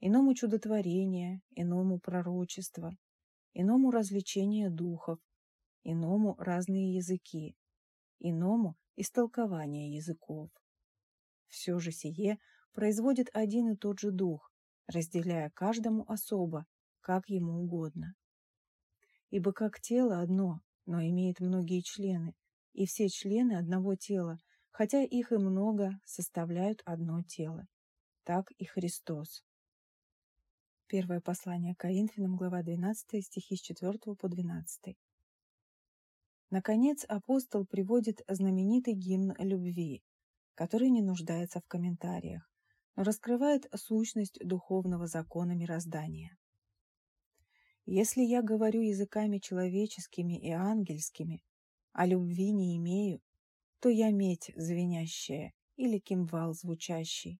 иному чудотворение, иному пророчество, иному развлечение духов, иному разные языки, иному истолкование языков. Все же сие производит один и тот же дух, разделяя каждому особо, как ему угодно. Ибо как тело одно, но имеет многие члены, и все члены одного тела, хотя их и много, составляют одно тело. Так и Христос. Первое послание Коринфянам, глава 12, стихи с 4 по 12. Наконец, апостол приводит знаменитый гимн любви, который не нуждается в комментариях, но раскрывает сущность духовного закона мироздания. «Если я говорю языками человеческими и ангельскими, а любви не имею, то я медь звенящая или кимвал звучащий.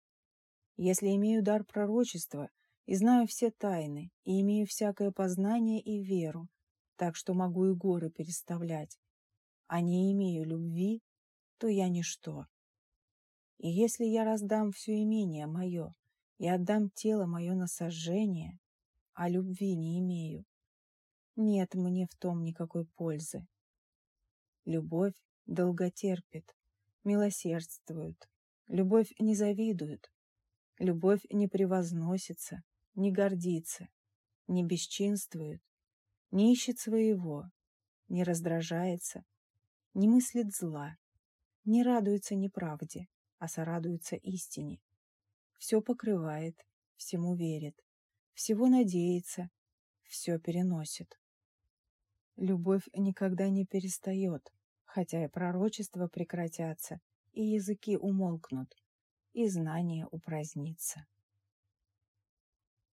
Если имею дар пророчества и знаю все тайны, и имею всякое познание и веру, так что могу и горы переставлять, а не имею любви, то я ничто. И если я раздам все имение мое и отдам тело мое на сожжение, а любви не имею, нет мне в том никакой пользы. Любовь долготерпит, милосердствует. Любовь не завидует. Любовь не превозносится, не гордится, не бесчинствует, не ищет своего, не раздражается, не мыслит зла, не радуется неправде, а сорадуется истине. Все покрывает, всему верит, всего надеется, все переносит. Любовь никогда не перестает, хотя и пророчества прекратятся, и языки умолкнут, и знание упразднится.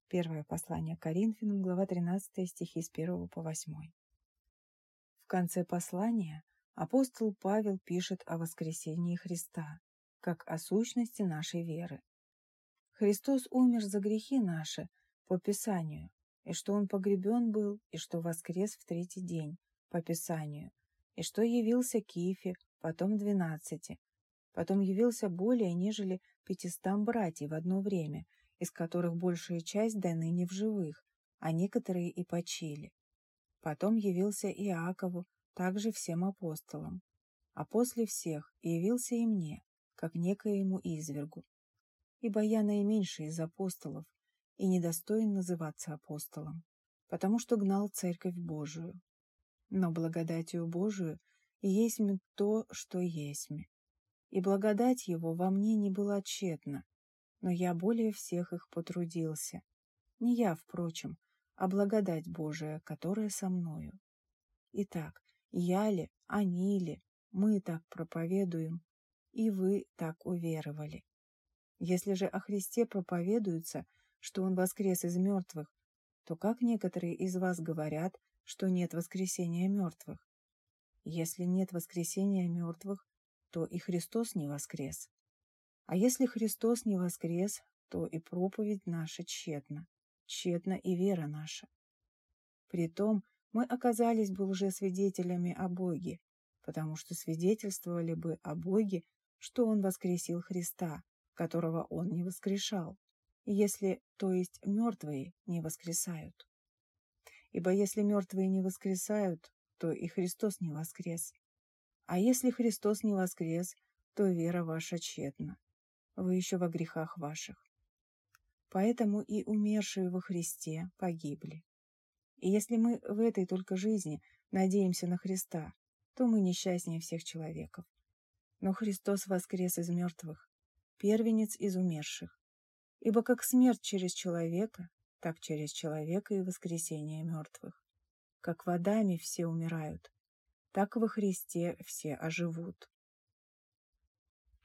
Первое послание Коринфянам, глава 13, стихи с 1 по 8. В конце послания апостол Павел пишет о воскресении Христа, как о сущности нашей веры. Христос умер за грехи наши по Писанию, и что он погребен был, и что воскрес в третий день, по Писанию, и что явился Кифе, потом двенадцати, потом явился более, нежели пятистам братьев в одно время, из которых большая часть до ныне в живых, а некоторые и почили. Потом явился Иакову, также всем апостолам, а после всех явился и мне, как некоему извергу. Ибо я наименьший из апостолов, и недостоин называться апостолом, потому что гнал Церковь Божию. Но благодатью Божию есть то, что есть. и благодать его во мне не была тщетна, но я более всех их потрудился. Не я, впрочем, а благодать Божия, которая со мною. Итак, я ли, они ли, мы так проповедуем, и вы так уверовали. Если же о Христе проповедуется, что Он воскрес из мертвых, то как некоторые из вас говорят, что нет воскресения мертвых? Если нет воскресения мертвых, то и Христос не воскрес. А если Христос не воскрес, то и проповедь наша тщетна, тщетна и вера наша. Притом мы оказались бы уже свидетелями о Боге, потому что свидетельствовали бы о Боге, что Он воскресил Христа, которого Он не воскрешал, если, то есть, мертвые не воскресают. Ибо если мертвые не воскресают, то и Христос не воскрес. А если Христос не воскрес, то вера ваша тщетна. Вы еще во грехах ваших. Поэтому и умершие во Христе погибли. И если мы в этой только жизни надеемся на Христа, то мы несчастнее всех человеков. Но Христос воскрес из мертвых, первенец из умерших. Ибо как смерть через человека, так через человека и воскресение мертвых. Как водами все умирают, так во Христе все оживут.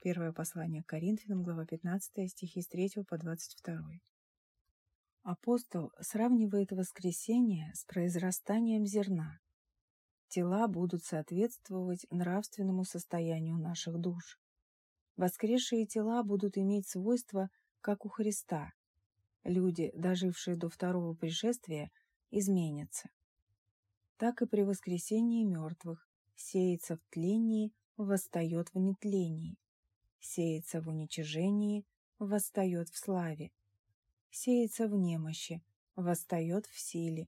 Первое послание к Коринфянам, глава 15, стихи с 3 по 22. Апостол сравнивает воскресение с произрастанием зерна. Тела будут соответствовать нравственному состоянию наших душ. Воскресшие тела будут иметь свойства, как у Христа. Люди, дожившие до второго пришествия, изменятся. Так и при воскресении мертвых сеется в тлении, восстает в нетлении сеется в уничижении, восстает в славе, сеется в немощи, восстает в силе,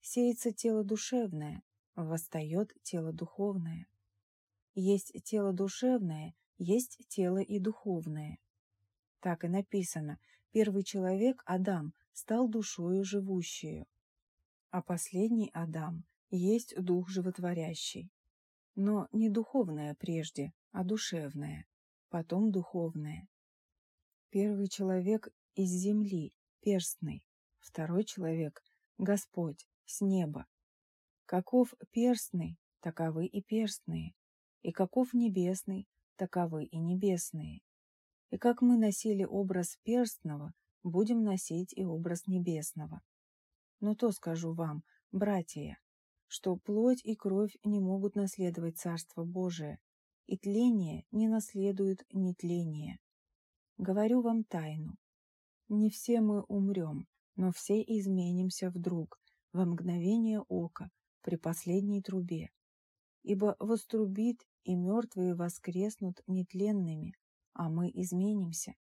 сеется тело душевное, восстает тело духовное. Есть тело душевное, есть тело и духовное. Так и написано, первый человек, Адам, стал душою живущую, а последний Адам есть дух животворящий. Но не духовное прежде, а душевное потом духовное. Первый человек из земли, перстный, второй человек – Господь, с неба. Каков перстный, таковы и перстные, и каков небесный, таковы и небесные. И как мы носили образ перстного, будем носить и образ небесного. Но то скажу вам, братья, что плоть и кровь не могут наследовать Царство Божие, и тление не наследует нетление. Говорю вам тайну. Не все мы умрем, но все изменимся вдруг, во мгновение ока, при последней трубе. Ибо вострубит, и мертвые воскреснут нетленными, а мы изменимся.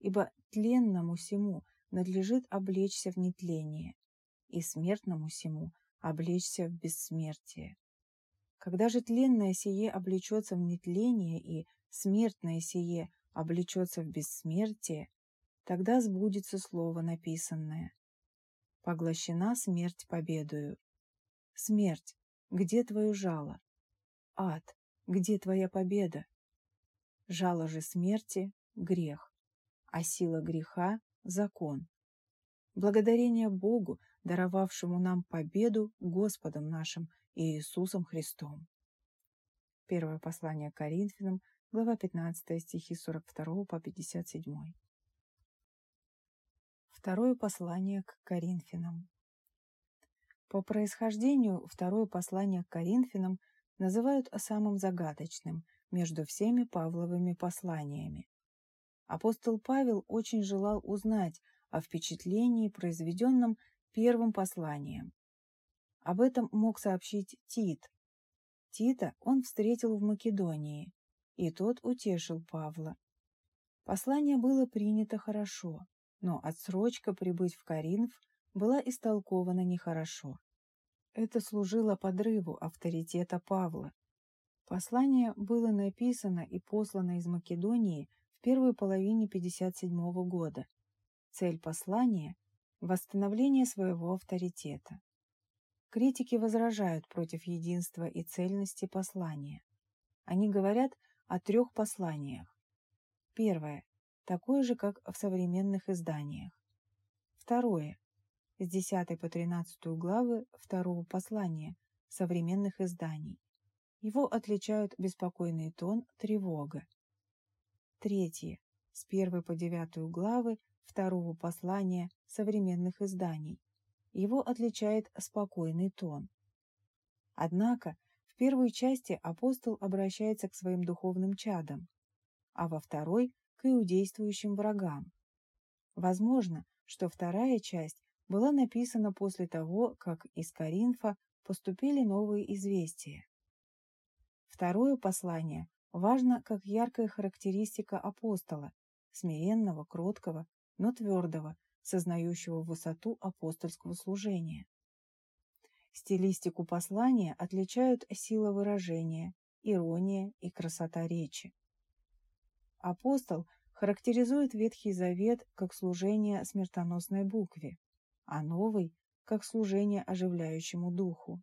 Ибо тленному сему надлежит облечься в нетление, и смертному сему облечься в бессмертие. Когда же тленное сие облечется в нетление и смертное сие облечется в бессмертие, тогда сбудется слово написанное. Поглощена смерть победою. Смерть, где твое жало? Ад, где твоя победа? Жало же смерти — грех, а сила греха — закон. Благодарение Богу, даровавшему нам победу Господом нашим Иисусом Христом. Первое послание Коринфянам, глава 15, стихи 42 по 57. Второе послание к Коринфянам. По происхождению второе послание к Коринфянам называют самым загадочным между всеми Павловыми посланиями. Апостол Павел очень желал узнать о впечатлении, произведенном первым посланием, об этом мог сообщить Тит. Тита он встретил в Македонии, и тот утешил Павла. Послание было принято хорошо, но отсрочка прибыть в Каринф была истолкована нехорошо. Это служило подрыву авторитета Павла. Послание было написано и послано из Македонии в первой половине 57 года. Цель послания – восстановление своего авторитета. Критики возражают против единства и цельности послания. Они говорят, о трех посланиях. Первое. Такое же, как в современных изданиях. Второе. С 10 по 13 главы второго послания современных изданий. Его отличают беспокойный тон, тревога. Третье. С 1 по 9 главы второго послания современных изданий. Его отличает спокойный тон. Однако в первой части апостол обращается к своим духовным чадам, а во второй – к иудействующим врагам. Возможно, что вторая часть была написана после того, как из Коринфа поступили новые известия. Второе послание важно как яркая характеристика апостола, смиренного, кроткого, но твердого, сознающего высоту апостольского служения. Стилистику послания отличают сила выражения, ирония и красота речи. Апостол характеризует Ветхий Завет как служение смертоносной букве, а Новый – как служение оживляющему духу.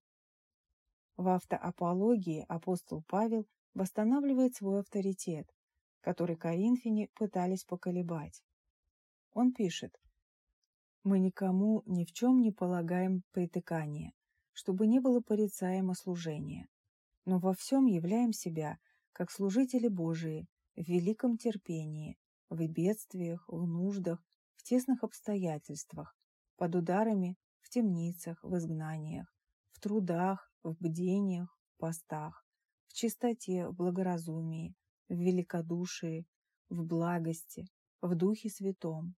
В автоапологии апостол Павел восстанавливает свой авторитет, который коринфяне пытались поколебать. Он пишет, «Мы никому ни в чем не полагаем притыкания, чтобы не было порицаемо служения, но во всем являем себя, как служители Божии, в великом терпении, в бедствиях, в нуждах, в тесных обстоятельствах, под ударами, в темницах, в изгнаниях, трудах, в бдениях, в постах, в чистоте, в благоразумии, в великодушии, в благости, в Духе Святом,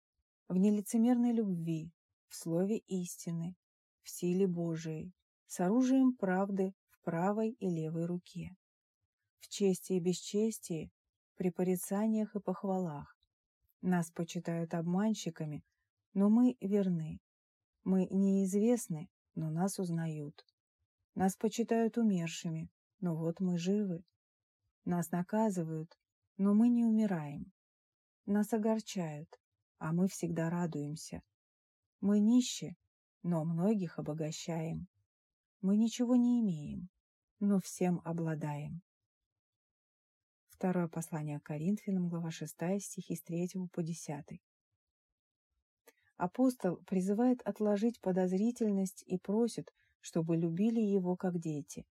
в нелицемерной любви, в слове истины, в силе Божией, с оружием правды в правой и левой руке, в чести и бесчестии, при порицаниях и похвалах. Нас почитают обманщиками, но мы верны. Мы неизвестны, но нас узнают. Нас почитают умершими, но вот мы живы. Нас наказывают, но мы не умираем. Нас огорчают, а мы всегда радуемся. Мы нищи, но многих обогащаем. Мы ничего не имеем, но всем обладаем. Второе послание к Коринфянам, глава 6, стихи с 3 по 10. Апостол призывает отложить подозрительность и просит, чтобы любили его как дети.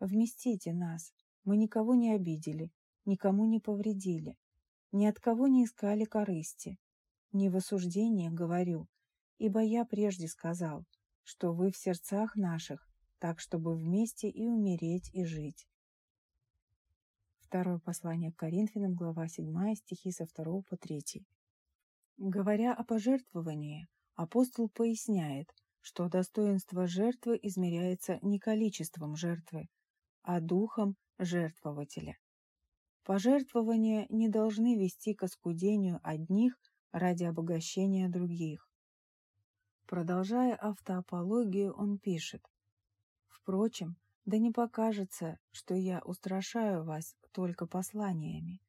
«Вместите нас, мы никого не обидели, никому не повредили, ни от кого не искали корысти. Не в осуждение говорю, ибо я прежде сказал, что вы в сердцах наших, так чтобы вместе и умереть, и жить. Второе послание к Коринфянам, глава 7, стихи со 2 по 3. Говоря о пожертвовании, апостол поясняет, что достоинство жертвы измеряется не количеством жертвы, а духом жертвователя. Пожертвования не должны вести к оскудению одних ради обогащения других. Продолжая автоапологию, он пишет, «Впрочем, да не покажется, что я устрашаю вас только посланиями,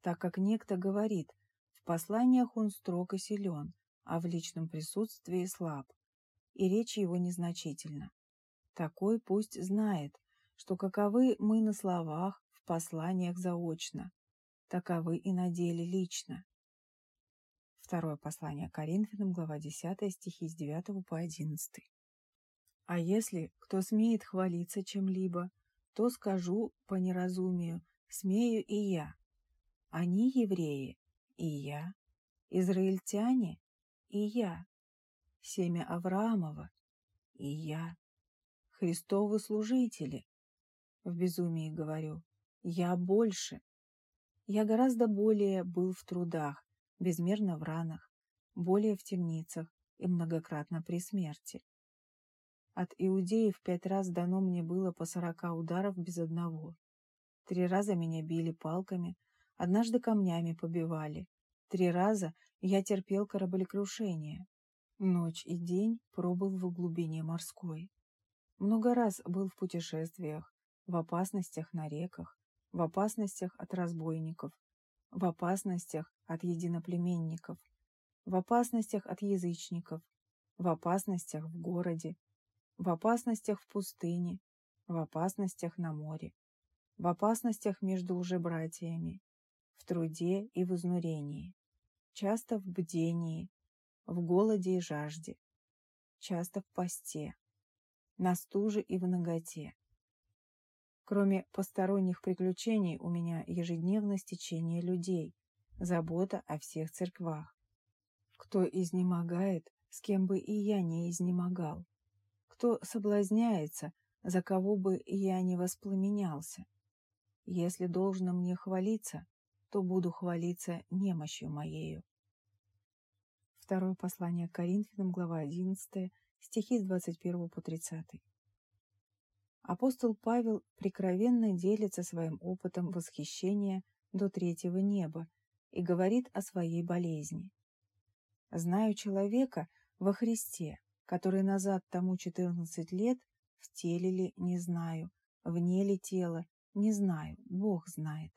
так как некто говорит, в посланиях он строг и силен, а в личном присутствии слаб, и речь его незначительна. Такой пусть знает, что каковы мы на словах, в посланиях заочно, таковы и на деле лично. Второе послание Коринфянам, глава 10, стихи с 9 по 11. А если кто смеет хвалиться чем-либо, то скажу по неразумию, смею и я. Они евреи, и я. Израильтяне, и я. Семя Авраамова, и я. Христовы служители. В безумии говорю, я больше. Я гораздо более был в трудах, безмерно в ранах, более в темницах и многократно при смерти. От иудеев пять раз дано мне было по сорока ударов без одного. Три раза меня били палками, однажды камнями побивали. Три раза я терпел кораблекрушение. Ночь и день пробыл в глубине морской. Много раз был в путешествиях, в опасностях на реках, в опасностях от разбойников, в опасностях от единоплеменников, в опасностях от язычников, в опасностях в городе, в опасностях в пустыне, в опасностях на море, в опасностях между уже братьями, в труде и в изнурении, часто в бдении, в голоде и жажде, часто в посте, на стуже и в ноготе. Кроме посторонних приключений у меня ежедневно стечение людей, забота о всех церквах. Кто изнемогает, с кем бы и я не изнемогал. Кто соблазняется, за кого бы я не воспламенялся. Если должно мне хвалиться, то буду хвалиться немощью моею. Второе послание к Коринфянам, глава 11, стихи с 21 по 30. Апостол Павел прикровенно делится своим опытом восхищения до третьего неба и говорит о своей болезни. «Знаю человека во Христе, который назад тому 14 лет в теле ли не знаю, вне ли тела, не знаю, Бог знает.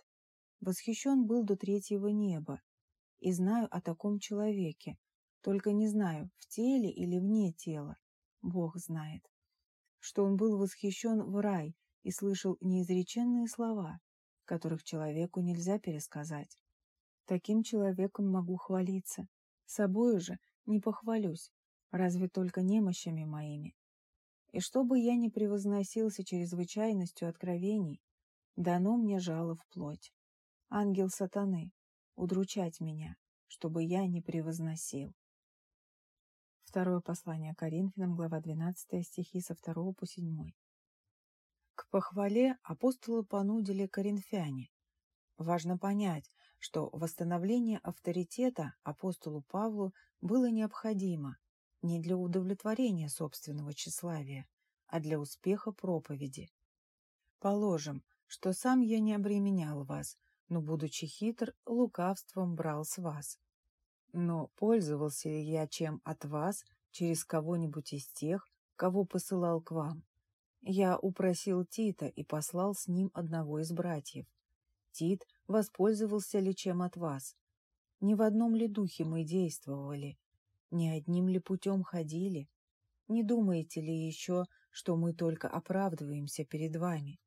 Восхищен был до третьего неба, и знаю о таком человеке, только не знаю, в теле или вне тела, Бог знает что он был восхищен в рай и слышал неизреченные слова, которых человеку нельзя пересказать. Таким человеком могу хвалиться, собою же не похвалюсь, разве только немощами моими. И чтобы я не превозносился чрезвычайностью откровений, дано мне жало в плоть. Ангел сатаны, удручать меня, чтобы я не превозносил. Второе послание Коринфянам, глава 12, стихи со 2 по 7. К похвале апостолы понудили коринфяне. Важно понять, что восстановление авторитета апостолу Павлу было необходимо не для удовлетворения собственного тщеславия, а для успеха проповеди. Положим, что сам я не обременял вас, но, будучи хитр, лукавством брал с вас. Но пользовался ли я чем от вас через кого-нибудь из тех, кого посылал к вам? Я упросил Тита и послал с ним одного из братьев. Тит воспользовался ли чем от вас? Не в одном ли духе мы действовали? Не одним ли путем ходили? Не думаете ли еще, что мы только оправдываемся перед вами?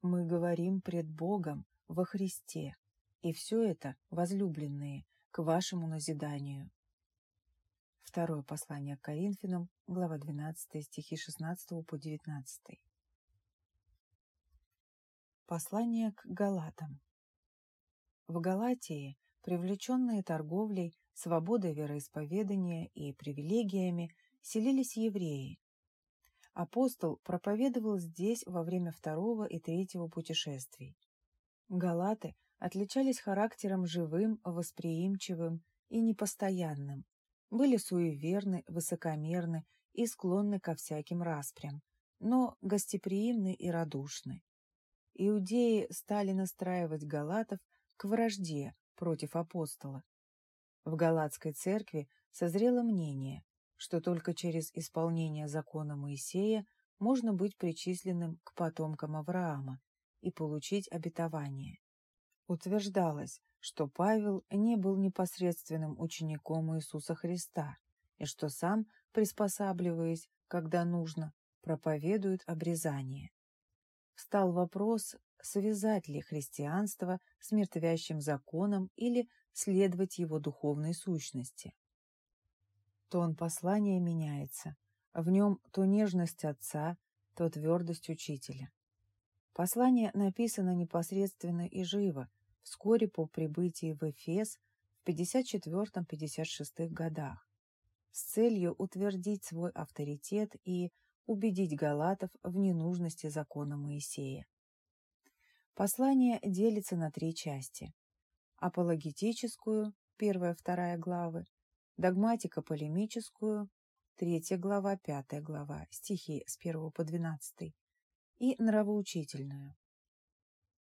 Мы говорим пред Богом во Христе, и все это, возлюбленные, к вашему назиданию. Второе послание к Коринфянам, глава 12, стихи 16 по 19. Послание к Галатам. В Галатии, привлеченные торговлей, свободой вероисповедания и привилегиями, селились евреи. Апостол проповедовал здесь во время второго и третьего путешествий. Галаты отличались характером живым, восприимчивым и непостоянным, были суеверны, высокомерны и склонны ко всяким распрям, но гостеприимны и радушны. Иудеи стали настраивать галатов к вражде против апостола. В Галатской церкви созрело мнение, что только через исполнение закона Моисея можно быть причисленным к потомкам Авраама и получить обетование. Утверждалось, что Павел не был непосредственным учеником Иисуса Христа и что сам, приспосабливаясь, когда нужно, проповедует обрезание. Встал вопрос, связать ли христианство с мертвящим законом или следовать его духовной сущности. Тон послания меняется. В нем то нежность отца, то твердость учителя. Послание написано непосредственно и живо, вскоре по прибытии в Эфес в 54-56 годах с целью утвердить свой авторитет и убедить галатов в ненужности закона Моисея. Послание делится на три части. Апологетическую, первая-вторая главы, догматико-полемическую, третья глава, пятая глава, стихи с 1 по 12, и нравоучительную.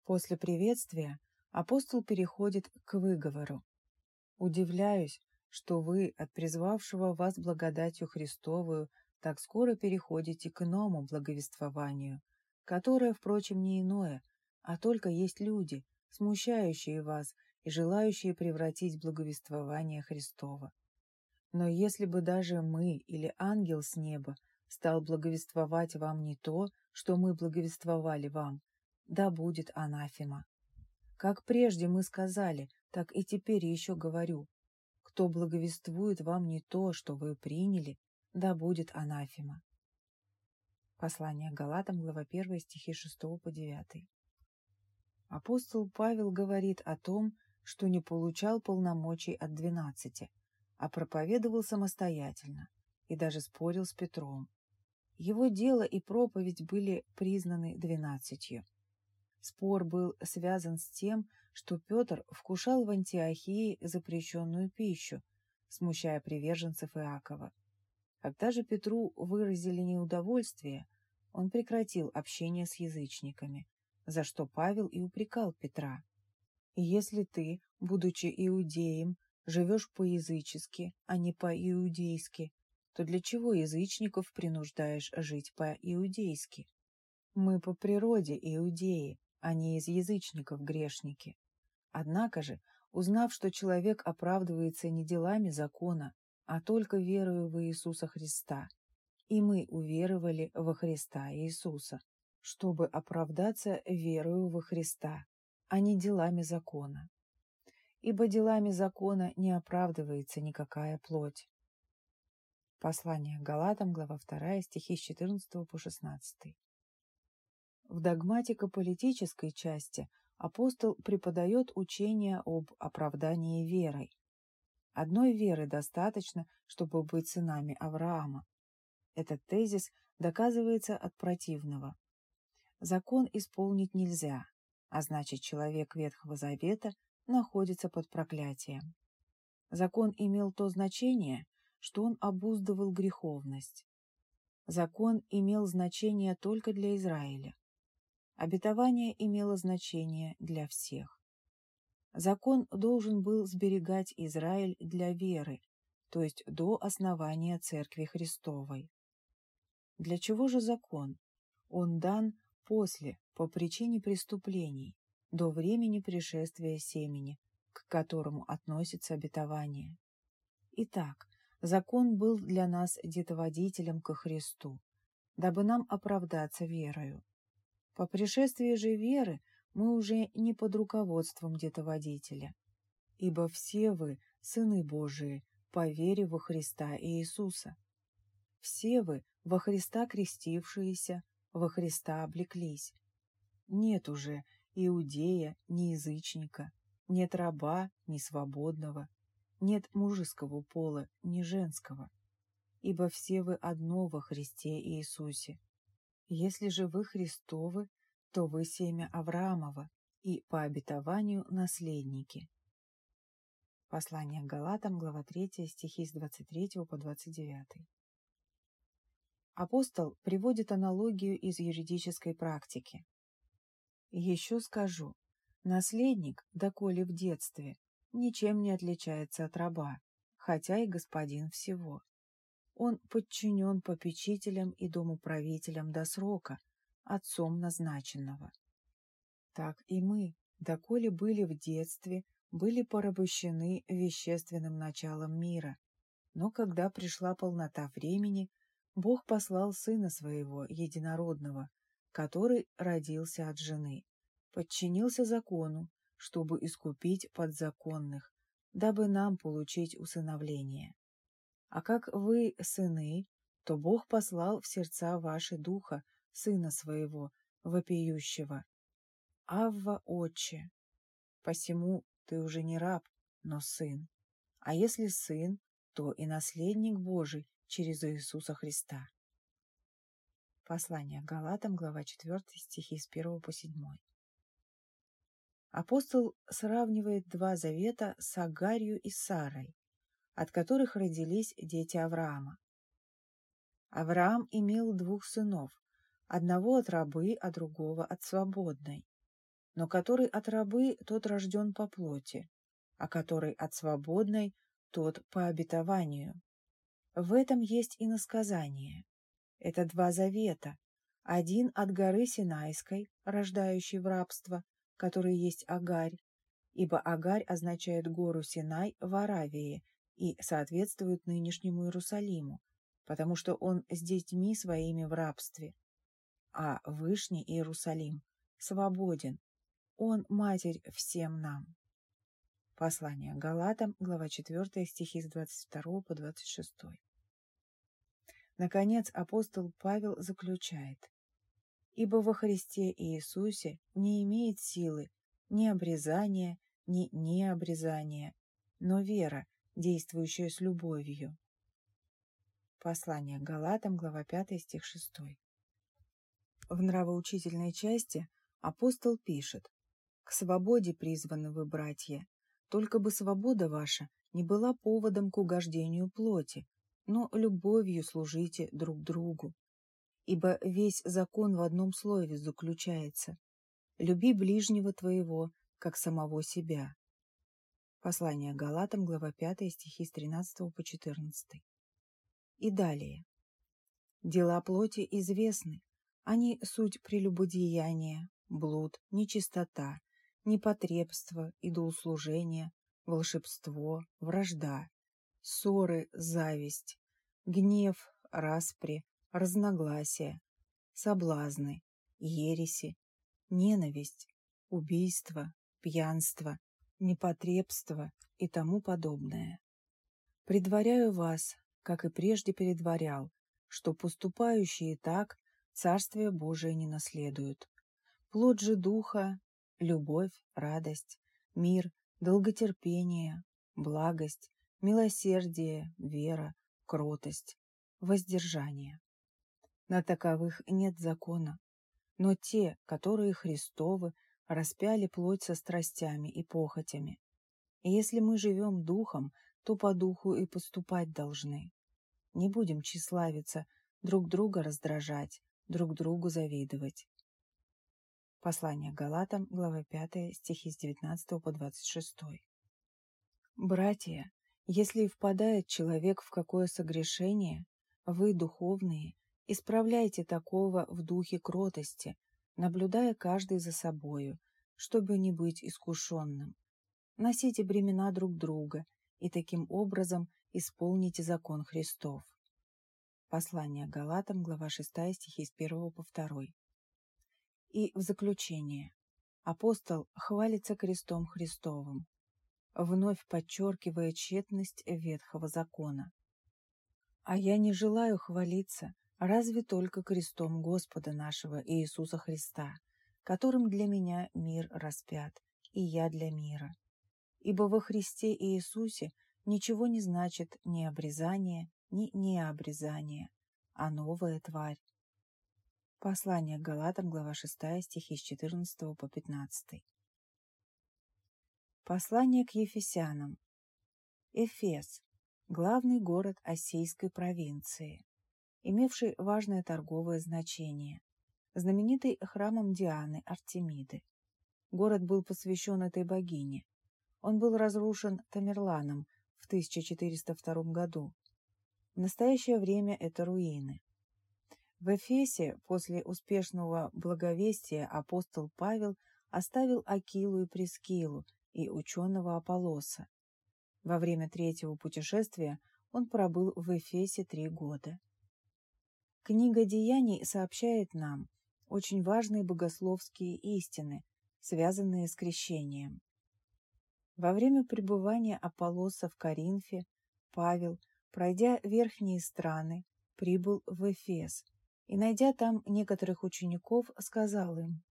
После приветствия апостол переходит к выговору. «Удивляюсь, что вы от призвавшего вас благодатью Христовую так скоро переходите к иному благовествованию, которое, впрочем, не иное, а только есть люди, смущающие вас и желающие превратить благовествование Христова. Но если бы даже мы или ангел с неба стал благовествовать вам не то, что мы благовествовали вам, да будет анафема. Как прежде мы сказали, так и теперь еще говорю, кто благовествует вам не то, что вы приняли, да будет анафема. Послание Галатам, глава 1, стихи 6 по 9. Апостол Павел говорит о том, что не получал полномочий от двенадцати, а проповедовал самостоятельно и даже спорил с Петром. Его дело и проповедь были признаны двенадцатью. Спор был связан с тем, что Петр вкушал в Антиохии запрещенную пищу, смущая приверженцев Иакова. Когда же Петру выразили неудовольствие, он прекратил общение с язычниками, за что Павел и упрекал Петра. «И если ты, будучи иудеем, живешь по-язычески, а не по-иудейски, то для чего язычников принуждаешь жить по-иудейски? Мы по природе иудеи, а не из язычников грешники. Однако же, узнав, что человек оправдывается не делами закона, а только верою в Иисуса Христа, и мы уверовали во Христа Иисуса, чтобы оправдаться верою во Христа, а не делами закона. Ибо делами закона не оправдывается никакая плоть. Послание Галатам, глава 2, стихи с 14 по 16. В догматико-политической части апостол преподает учение об оправдании верой. Одной веры достаточно, чтобы быть сынами Авраама. Этот тезис доказывается от противного. Закон исполнить нельзя, а значит человек Ветхого Завета находится под проклятием. Закон имел то значение, что он обуздывал греховность. Закон имел значение только для Израиля. Обетование имело значение для всех. Закон должен был сберегать Израиль для веры, то есть до основания Церкви Христовой. Для чего же закон? Он дан после, по причине преступлений, до времени пришествия семени, к которому относится обетование. Итак, закон был для нас детоводителем ко Христу, дабы нам оправдаться верою. По пришествии же веры мы уже не под руководством детоводителя, ибо все вы сыны Божии по вере во Христа Иисуса. Все вы во Христа крестившиеся, во Христа облеклись. Нет уже иудея, ни язычника, нет раба, ни свободного, нет мужеского пола, ни женского, ибо все вы одно во Христе Иисусе. Если же вы Христовы, то вы семя Авраамова и по обетованию наследники. Послание к Галатам, глава 3, стихи с 23 по 29. Апостол приводит аналогию из юридической практики. Еще скажу, наследник, доколе в детстве, ничем не отличается от раба, хотя и господин всего. Он подчинен попечителям и домоправителям до срока, отцом назначенного. Так и мы, доколе были в детстве, были порабощены вещественным началом мира. Но когда пришла полнота времени, Бог послал Сына Своего, Единородного, который родился от жены, подчинился закону, чтобы искупить подзаконных, дабы нам получить усыновление. А как вы сыны, то Бог послал в сердца ваши духа, Сына Своего, вопиющего. Авва, Отче! Посему ты уже не раб, но сын. А если сын, то и наследник Божий через Иисуса Христа. Послание Галатам, глава 4, стихи с 1 по 7. Апостол сравнивает два завета с Агарью и Сарой, от которых родились дети Авраама. Авраам имел двух сынов, одного от рабы, а другого от свободной. Но который от рабы, тот рожден по плоти, а который от свободной, тот по обетованию. В этом есть и насказание. Это два завета. Один от горы Синайской, рождающей в рабство, который есть Агарь, ибо Агарь означает гору Синай в Аравии и соответствует нынешнему Иерусалиму, потому что он с детьми своими в рабстве. А Вышний Иерусалим свободен. Он Матерь всем нам. Послание Галатам, глава 4, стихи с 22 по 26. Наконец апостол Павел заключает. «Ибо во Христе Иисусе не имеет силы ни обрезания, ни необрезания, но вера, действующая с любовью». Послание Галатам, глава 5, стих 6. В нравоучительной части апостол пишет «К свободе призваны вы, братья, только бы свобода ваша не была поводом к угождению плоти, но любовью служите друг другу. Ибо весь закон в одном слове заключается «Люби ближнего твоего, как самого себя». Послание Галатам, глава 5, стихи с 13 по 14. И далее. Дела плоти известны. Они суть прелюбодеяния, блуд, нечистота, непотребство, идолослужение, волшебство, вражда, ссоры, зависть, гнев, распри, разногласия, соблазны, ереси, ненависть, убийство, пьянство, непотребство и тому подобное. Предваряю вас, как и прежде предварял, что поступающие так Царствие Божие не наследуют. Плод же Духа – любовь, радость, мир, долготерпение, благость, милосердие, вера, кротость, воздержание. На таковых нет закона, но те, которые Христовы, распяли плоть со страстями и похотями. И если мы живем духом, то по духу и поступать должны. Не будем тщеславиться, друг друга раздражать, друг другу завидовать. Послание Галатам, глава 5, стихи с 19 по 26. Братья, если впадает человек в какое согрешение, вы, духовные, исправляйте такого в духе кротости, наблюдая каждый за собою, чтобы не быть искушенным. Носите бремена друг друга и таким образом исполните закон Христов. Послание Галатам, глава 6, стихи с 1 по 2. И в заключение. Апостол хвалится крестом Христовым, вновь подчеркивая тщетность Ветхого Закона. «А я не желаю хвалиться, разве только крестом Господа нашего Иисуса Христа, которым для меня мир распят, и я для мира. Ибо во Христе Иисусе ничего не значит ни обрезание, ни необрезание, а новая тварь, Послание к Галатам, глава 6, стихи с 14 по 15. Послание к Ефесянам. Эфес – главный город Осейской провинции, имевший важное торговое значение, знаменитый храмом Дианы Артемиды. Город был посвящен этой богине. Он был разрушен Тамерланом в 1402 году. В настоящее время это руины. В Эфесе после успешного благовестия апостол Павел оставил Акилу и Прескилу и ученого Аполлоса. Во время третьего путешествия он пробыл в Эфесе три года. Книга Деяний сообщает нам очень важные богословские истины, связанные с крещением. Во время пребывания Аполлоса в Коринфе Павел, пройдя верхние страны, прибыл в Эфес – и, найдя там некоторых учеников, сказал им,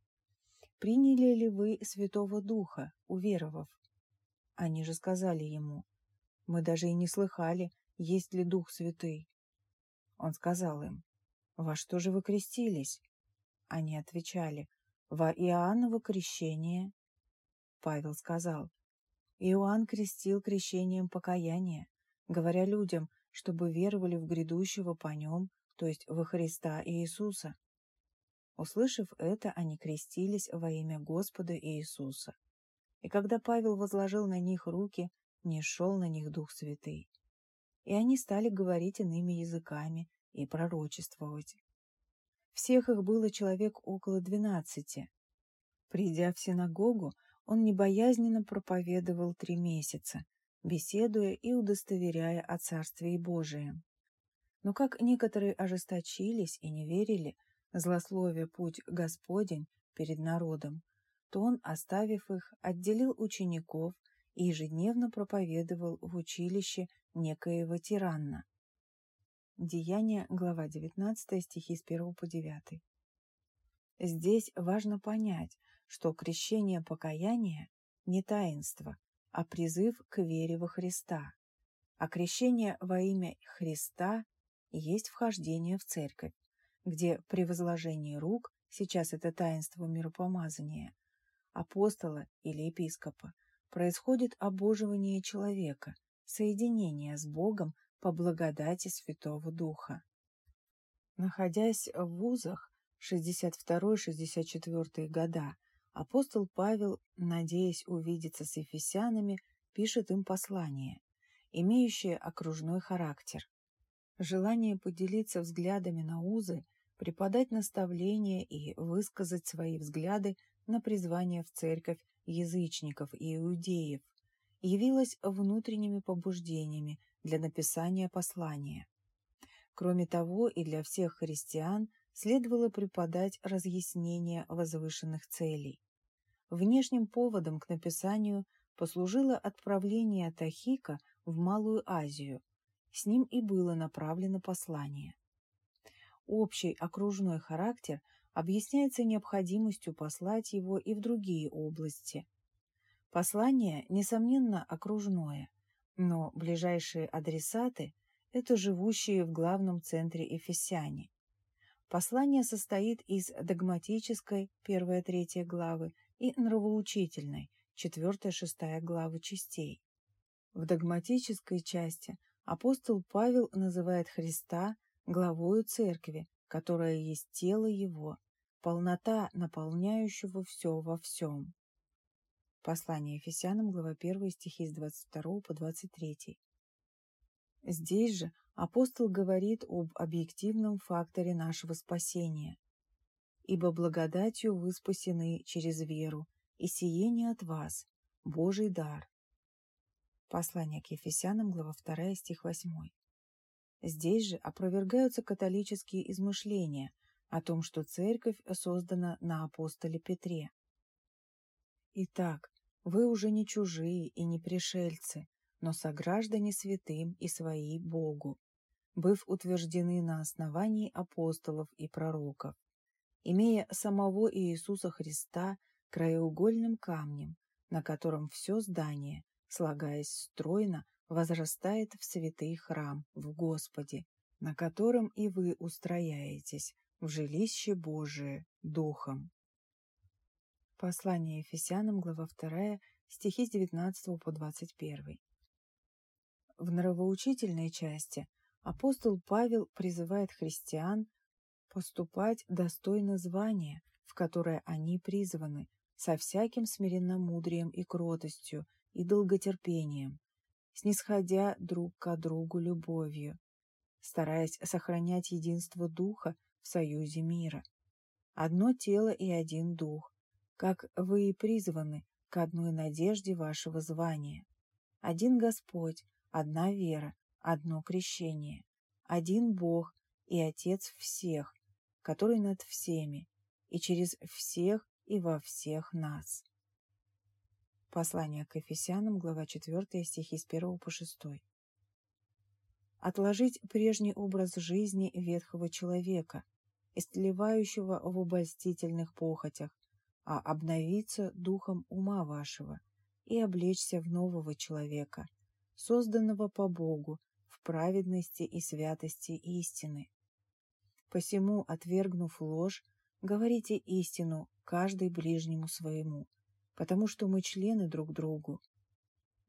«Приняли ли вы Святого Духа, уверовав?» Они же сказали ему, «Мы даже и не слыхали, есть ли Дух Святый». Он сказал им, «Во что же вы крестились?» Они отвечали, «Во Иоанново крещение». Павел сказал, «Иоанн крестил крещением покаяния, говоря людям, чтобы веровали в грядущего по нем, то есть во Христа Иисуса. Услышав это, они крестились во имя Господа Иисуса. И когда Павел возложил на них руки, не шел на них Дух Святый. И они стали говорить иными языками и пророчествовать. Всех их было человек около двенадцати. Придя в синагогу, он небоязненно проповедовал три месяца, беседуя и удостоверяя о Царстве Божием. Но как некоторые ожесточились и не верили, злословие путь Господень перед народом, то он, оставив их, отделил учеников и ежедневно проповедовал в училище некоего тиранна. Деяния, глава 19, стихи с 1 по 9. Здесь важно понять, что крещение покаяния не таинство, а призыв к вере во Христа. А крещение во имя Христа есть вхождение в церковь, где при возложении рук, сейчас это таинство миропомазания, апостола или епископа, происходит обоживание человека, соединение с Богом по благодати Святого Духа. Находясь в вузах 62-64 года, апостол Павел, надеясь увидеться с ефесянами, пишет им послание, имеющее окружной характер. Желание поделиться взглядами на узы, преподать наставления и высказать свои взгляды на призвание в церковь язычников и иудеев, явилось внутренними побуждениями для написания послания. Кроме того, и для всех христиан следовало преподать разъяснение возвышенных целей. Внешним поводом к написанию послужило отправление Тахика в Малую Азию. С ним и было направлено послание. Общий окружной характер объясняется необходимостью послать его и в другие области. Послание, несомненно, окружное, но ближайшие адресаты – это живущие в главном центре эфесяне. Послание состоит из догматической, первая-третья главы, и нравоучительной, четвертая-шестая главы частей. В догматической части апостол Павел называет Христа главою церкви, которая есть тело Его, полнота наполняющего все во всем. Послание Ефесянам, глава 1, стихи с 22 по 23. Здесь же апостол говорит об объективном факторе нашего спасения. «Ибо благодатью вы спасены через веру, и сие не от вас, Божий дар». Послание к Ефесянам, глава 2, стих 8. Здесь же опровергаются католические измышления о том, что церковь создана на апостоле Петре. Итак, вы уже не чужие и не пришельцы, но сограждане святым и свои Богу, быв утверждены на основании апостолов и пророков, имея самого Иисуса Христа краеугольным камнем, на котором все здание, слагаясь стройно, возрастает в святый храм в Господе, на котором и вы устрояетесь в жилище Божие Духом. Послание Ефесянам, глава 2, стихи с 19 по 21. В нравоучительной части апостол Павел призывает христиан поступать достойно звания, в которое они призваны, со всяким смиренномудрием и кротостью, и долготерпением, снисходя друг к другу любовью, стараясь сохранять единство духа в союзе мира. Одно тело и один дух, как вы и призваны к одной надежде вашего звания. Один Господь, одна вера, одно крещение, один Бог и Отец всех, который над всеми, и через всех и во всех нас. Послание к Ефесянам, глава 4, стихи с 1 по 6. Отложить прежний образ жизни ветхого человека, истлевающего в обольстительных похотях, а обновиться духом ума вашего и облечься в нового человека, созданного по Богу в праведности и святости истины. Посему, отвергнув ложь, говорите истину каждый ближнему своему – потому что мы члены друг другу.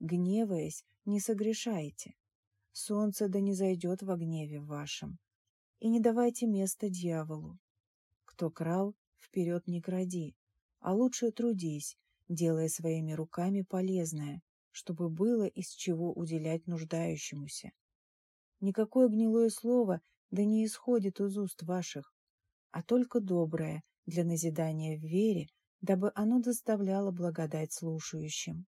Гневаясь, не согрешайте. Солнце да не зайдет во гневе вашем. И не давайте места дьяволу. Кто крал, вперед не кради, а лучше трудись, делая своими руками полезное, чтобы было из чего уделять нуждающемуся. Никакое гнилое слово да не исходит из уст ваших, а только доброе для назидания в вере дабы оно доставляло благодать слушающим.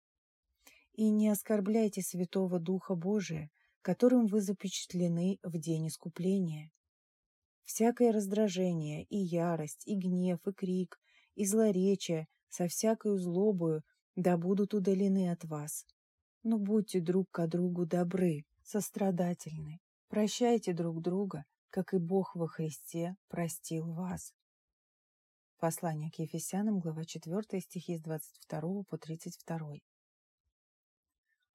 И не оскорбляйте Святого Духа Божия, которым вы запечатлены в день искупления. Всякое раздражение, и ярость, и гнев, и крик, и злоречия со всякою злобою да будут удалены от вас. Но будьте друг к другу добры, сострадательны, прощайте друг друга, как и Бог во Христе простил вас. Послание к Ефесянам, глава 4, стихи с 22 по 32.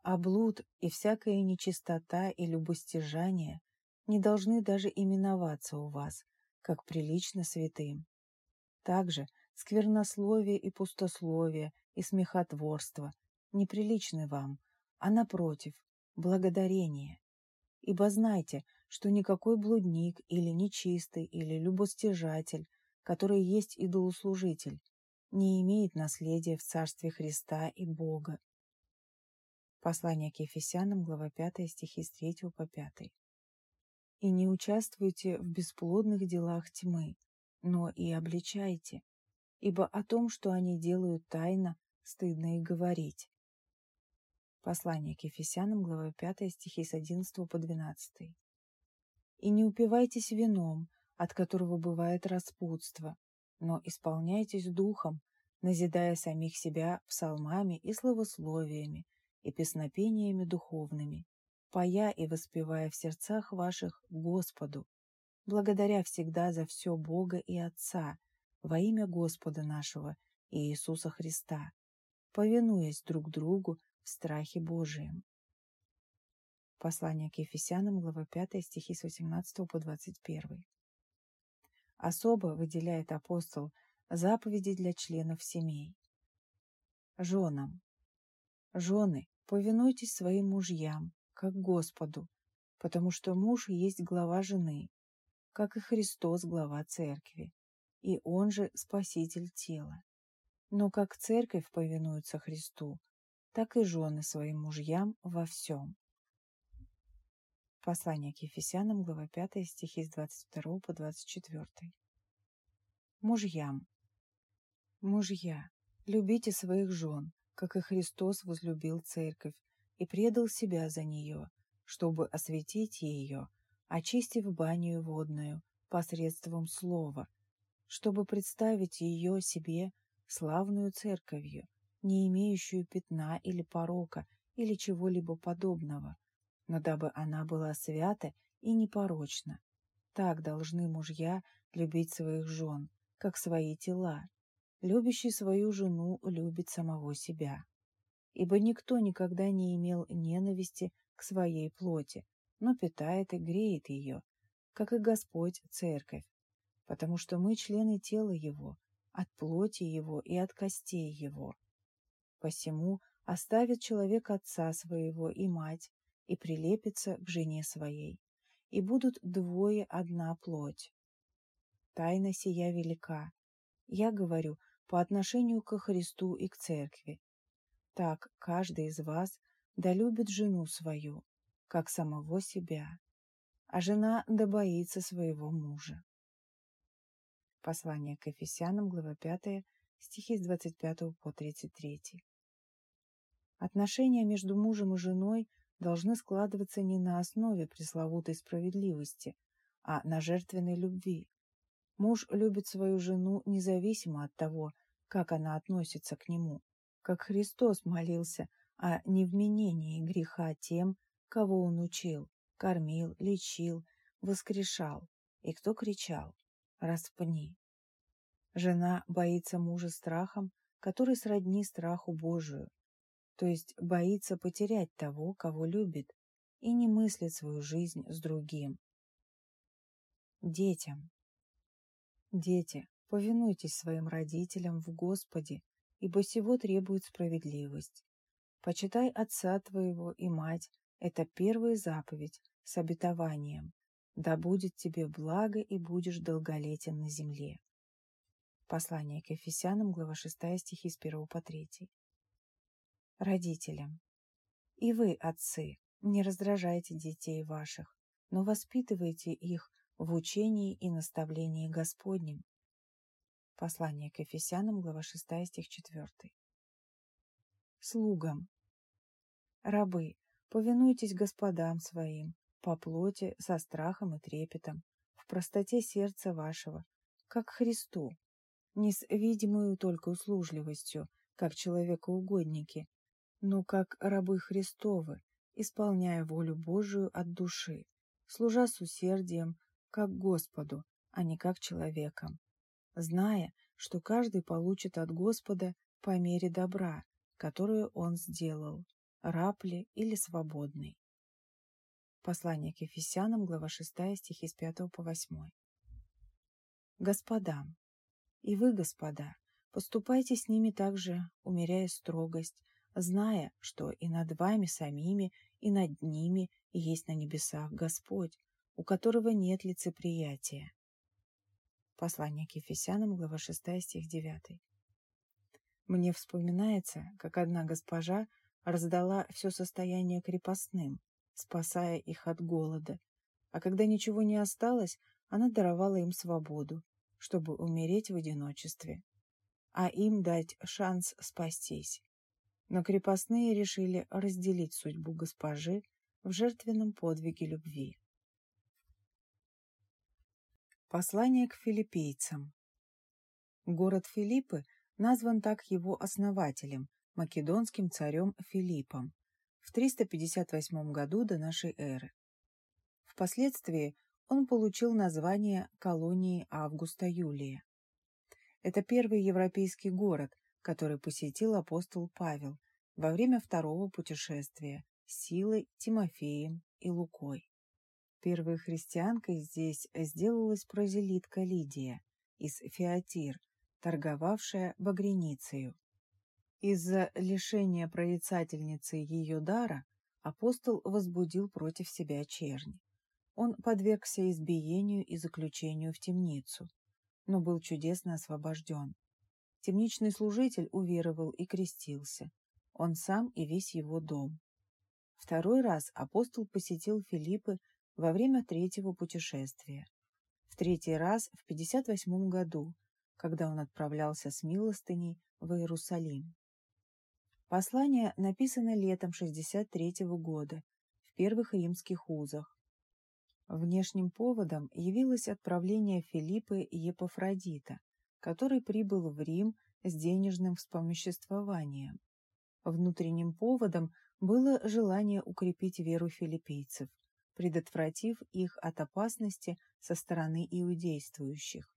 А блуд и всякая нечистота и любостяжание не должны даже именоваться у вас, как прилично святым. Также сквернословие и пустословие и смехотворство неприличны вам, а напротив, благодарение. Ибо знайте, что никакой блудник или нечистый или любостяжатель, который есть идолослужитель, не имеет наследия в Царстве Христа и Бога. Послание к Ефесянам, глава 5, стихи с 3 по 5. И не участвуйте в бесплодных делах тьмы, но и обличайте, ибо о том, что они делают тайно, стыдно и говорить. Послание к Ефесянам, глава 5, стихи с 11 по 12. «И не упивайтесь вином, от которого бывает распутство, но исполняйтесь духом, назидая самих себя псалмами и словословиями и песнопениями духовными, поя и воспевая в сердцах ваших Господу, благодаря всегда за все Бога и Отца, во имя Господа нашего Иисуса Христа, повинуясь друг другу в страхе Божием. Послание к Ефесянам, глава 5, стихи с 18 по 21. Особо выделяет апостол заповеди для членов семей. Женам. Жены, повинуйтесь своим мужьям, как Господу, потому что муж есть глава жены, как и Христос глава церкви и он же Спаситель тела. Но как церковь повинуется Христу, так и жены своим мужьям во всем. Послание к Ефесянам, глава 5, стихи с 22 по 24. Мужьям. Мужья, любите своих жен, как и Христос возлюбил церковь и предал себя за нее, чтобы осветить ее, очистив баню водную посредством слова, чтобы представить ее себе славную церковью, не имеющую пятна или порока или чего-либо подобного, но дабы она была свята и непорочна. Так должны мужья любить своих жен, как свои тела. Любящий свою жену любит самого себя. Ибо никто никогда не имел ненависти к своей плоти, но питает и греет ее, как и Господь церковь, потому что мы члены тела Его, от плоти Его и от костей Его. Посему оставит человек отца своего и мать, и прилепится к жене своей, и будут двое одна плоть. Тайна сия велика. Я говорю по отношению ко Христу и к Церкви. Так каждый из вас долюбит жену свою, как самого себя, а жена добоится своего мужа. Послание к Ефесянам, глава 5, стихи с 25 по 33. Отношения между мужем и женой должны складываться не на основе пресловутой справедливости, а на жертвенной любви. Муж любит свою жену независимо от того, как она относится к нему, как Христос молился о невменении греха тем, кого он учил, кормил, лечил, воскрешал, и кто кричал распни. Жена боится мужа страхом, который сродни страху Божию, то есть боится потерять того, кого любит, и не мыслит свою жизнь с другим. Детям. Дети, повинуйтесь своим родителям в Господе, ибо сего требует справедливость. Почитай отца твоего и мать, это первая заповедь с обетованием, да будет тебе благо и будешь долголетен на земле. Послание к Ефесянам, глава 6, стихи с 1 по 3. Родителям. И вы, отцы, не раздражайте детей ваших, но воспитывайте их в учении и наставлении Господнем. Послание к Ефесянам, глава 6, стих 4. Слугам. Рабы, повинуйтесь господам своим, по плоти, со страхом и трепетом, в простоте сердца вашего, как Христу, не с видимую только услужливостью, как человекоугодники, но как рабы Христовы, исполняя волю Божию от души, служа с усердием, как Господу, а не как человеком, зная, что каждый получит от Господа по мере добра, которую он сделал, раб ли или свободный. Послание к Ефесянам, глава 6, стихи с 5 по 8. Господам, и вы, господа, поступайте с ними также, умеряя строгость, зная, что и над вами самими, и над ними есть на небесах Господь, у которого нет лицеприятия. Послание к Ефесянам, глава 6, стих 9. Мне вспоминается, как одна госпожа раздала все состояние крепостным, спасая их от голода, а когда ничего не осталось, она даровала им свободу, чтобы умереть в одиночестве, а им дать шанс спастись. Но крепостные решили разделить судьбу госпожи в жертвенном подвиге любви. Послание к филиппийцам Город Филиппы назван так его основателем, македонским царем Филиппом, в 358 году до нашей эры. Впоследствии он получил название колонии Августа Юлия. Это первый европейский город, который посетил апостол Павел во время второго путешествия с Силой, Тимофеем и Лукой. Первой христианкой здесь сделалась прозелитка Лидия из Феатир, торговавшая багреницею. Из-за лишения прорицательницы ее дара апостол возбудил против себя чернь. Он подвергся избиению и заключению в темницу, но был чудесно освобожден. Темничный служитель уверовал и крестился, он сам и весь его дом. Второй раз апостол посетил Филиппы во время третьего путешествия. В третий раз в 58 году, когда он отправлялся с милостыней в Иерусалим. Послание написано летом 63 года в первых римских узах, Внешним поводом явилось отправление Филиппы Епафродита, который прибыл в Рим с денежным вспомоществованием. Внутренним поводом было желание укрепить веру филиппийцев, предотвратив их от опасности со стороны иудействующих.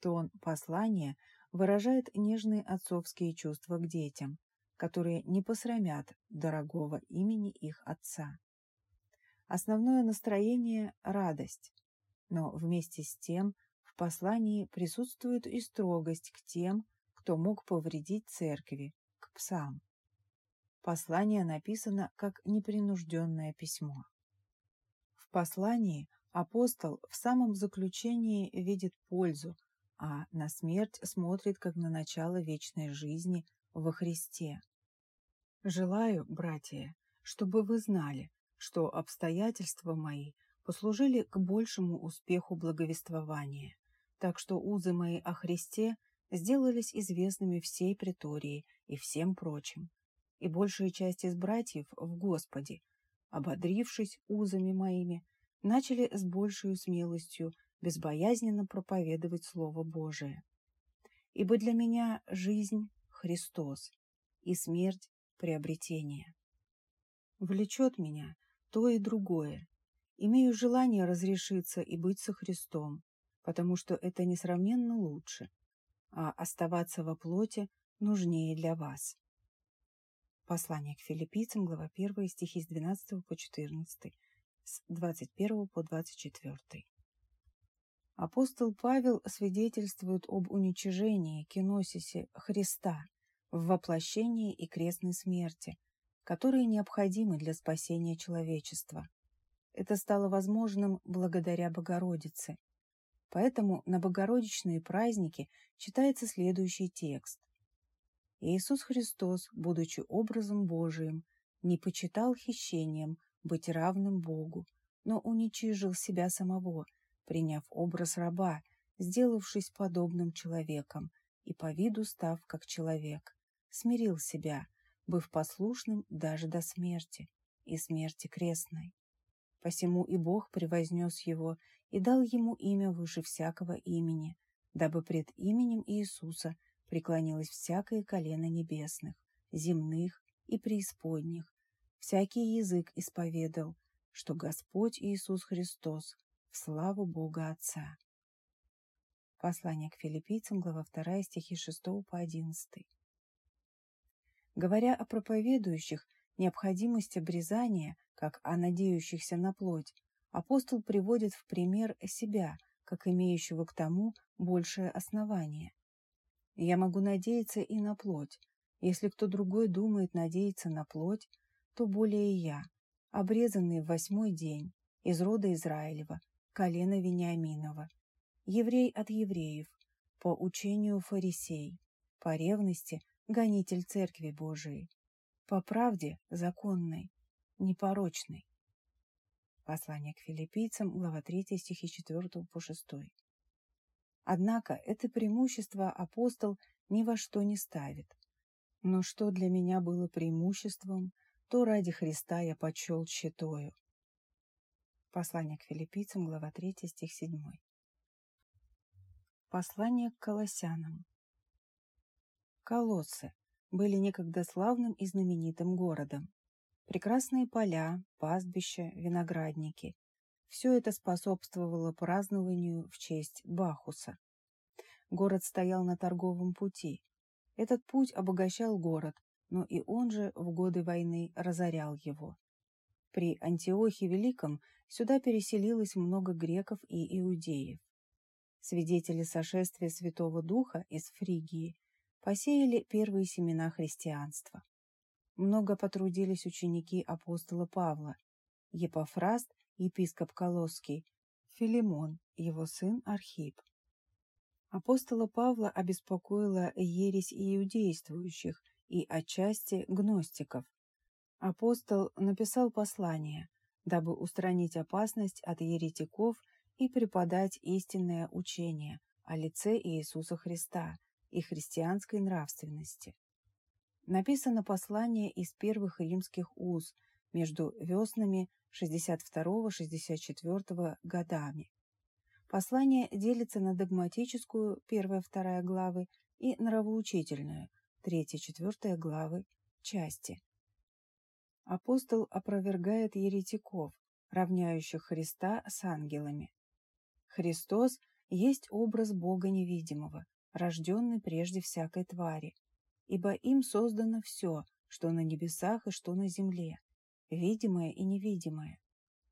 Тон послания выражает нежные отцовские чувства к детям, которые не посрамят дорогого имени их отца. Основное настроение – радость, но вместе с тем в послании присутствует и строгость к тем, кто мог повредить церкви, к псам. Послание написано как непринужденное письмо. В послании апостол в самом заключении видит пользу, а на смерть смотрит как на начало вечной жизни во Христе. Желаю, братья, чтобы вы знали, что обстоятельства мои послужили к большему успеху благовествования, так что узы мои о Христе сделались известными всей притории и всем прочим, и большая часть из братьев в Господе, ободрившись узами моими, начали с большей смелостью безбоязненно проповедовать Слово Божие. Ибо для меня жизнь — Христос, и смерть — приобретение. Влечет меня то и другое. Имею желание разрешиться и быть со Христом, потому что это несравненно лучше, а оставаться во плоти нужнее для вас. Послание к филиппийцам, глава 1, стихи с 12 по 14, с 21 по 24. Апостол Павел свидетельствует об уничижении киносисе Христа в воплощении и крестной смерти – которые необходимы для спасения человечества. Это стало возможным благодаря Богородице. Поэтому на богородичные праздники читается следующий текст. Иисус Христос, будучи образом Божиим, не почитал хищением быть равным Богу, но уничижил себя самого, приняв образ раба, сделавшись подобным человеком и по виду став как человек, смирил себя, быв послушным даже до смерти и смерти крестной. Посему и Бог превознес его и дал ему имя выше всякого имени, дабы пред именем Иисуса преклонилось всякое колено небесных, земных и преисподних, всякий язык исповедал, что Господь Иисус Христос в славу Бога Отца. Послание к филиппийцам, глава 2, стихи 6 по 11. Говоря о проповедующих необходимость обрезания, как о надеющихся на плоть, апостол приводит в пример себя, как имеющего к тому большее основание. Я могу надеяться и на плоть. Если кто другой думает надеяться на плоть, то более я, обрезанный в восьмой день, из рода Израилева, колена Вениаминова, еврей от евреев, по учению фарисей, по ревности гонитель Церкви Божией, по правде законной, непорочной. Послание к филиппийцам, глава 3, стихи 4 по 6. Однако это преимущество апостол ни во что не ставит. Но что для меня было преимуществом, то ради Христа я почел щитою. Послание к филиппийцам, глава 3, стих 7. Послание к колоссянам. Колоссы были некогда славным и знаменитым городом. Прекрасные поля, пастбища, виноградники – все это способствовало празднованию в честь Бахуса. Город стоял на торговом пути. Этот путь обогащал город, но и он же в годы войны разорял его. При Антиохе Великом сюда переселилось много греков и иудеев. Свидетели сошествия Святого Духа из Фригии посеяли первые семена христианства. Много потрудились ученики апостола Павла, Епофраст, епископ Колосский, Филимон, его сын Архип. Апостола Павла обеспокоила ересь иудействующих и отчасти гностиков. Апостол написал послание, дабы устранить опасность от еретиков и преподать истинное учение о лице Иисуса Христа и христианской нравственности. Написано послание из первых римских уз между веснами 62-64 годами. Послание делится на догматическую, первая-вторая главы, и нравоучительную, третья-четвертая главы, части. Апостол опровергает еретиков, равняющих Христа с ангелами. Христос есть образ Бога невидимого, рожденный прежде всякой твари, ибо им создано все, что на небесах и что на земле, видимое и невидимое,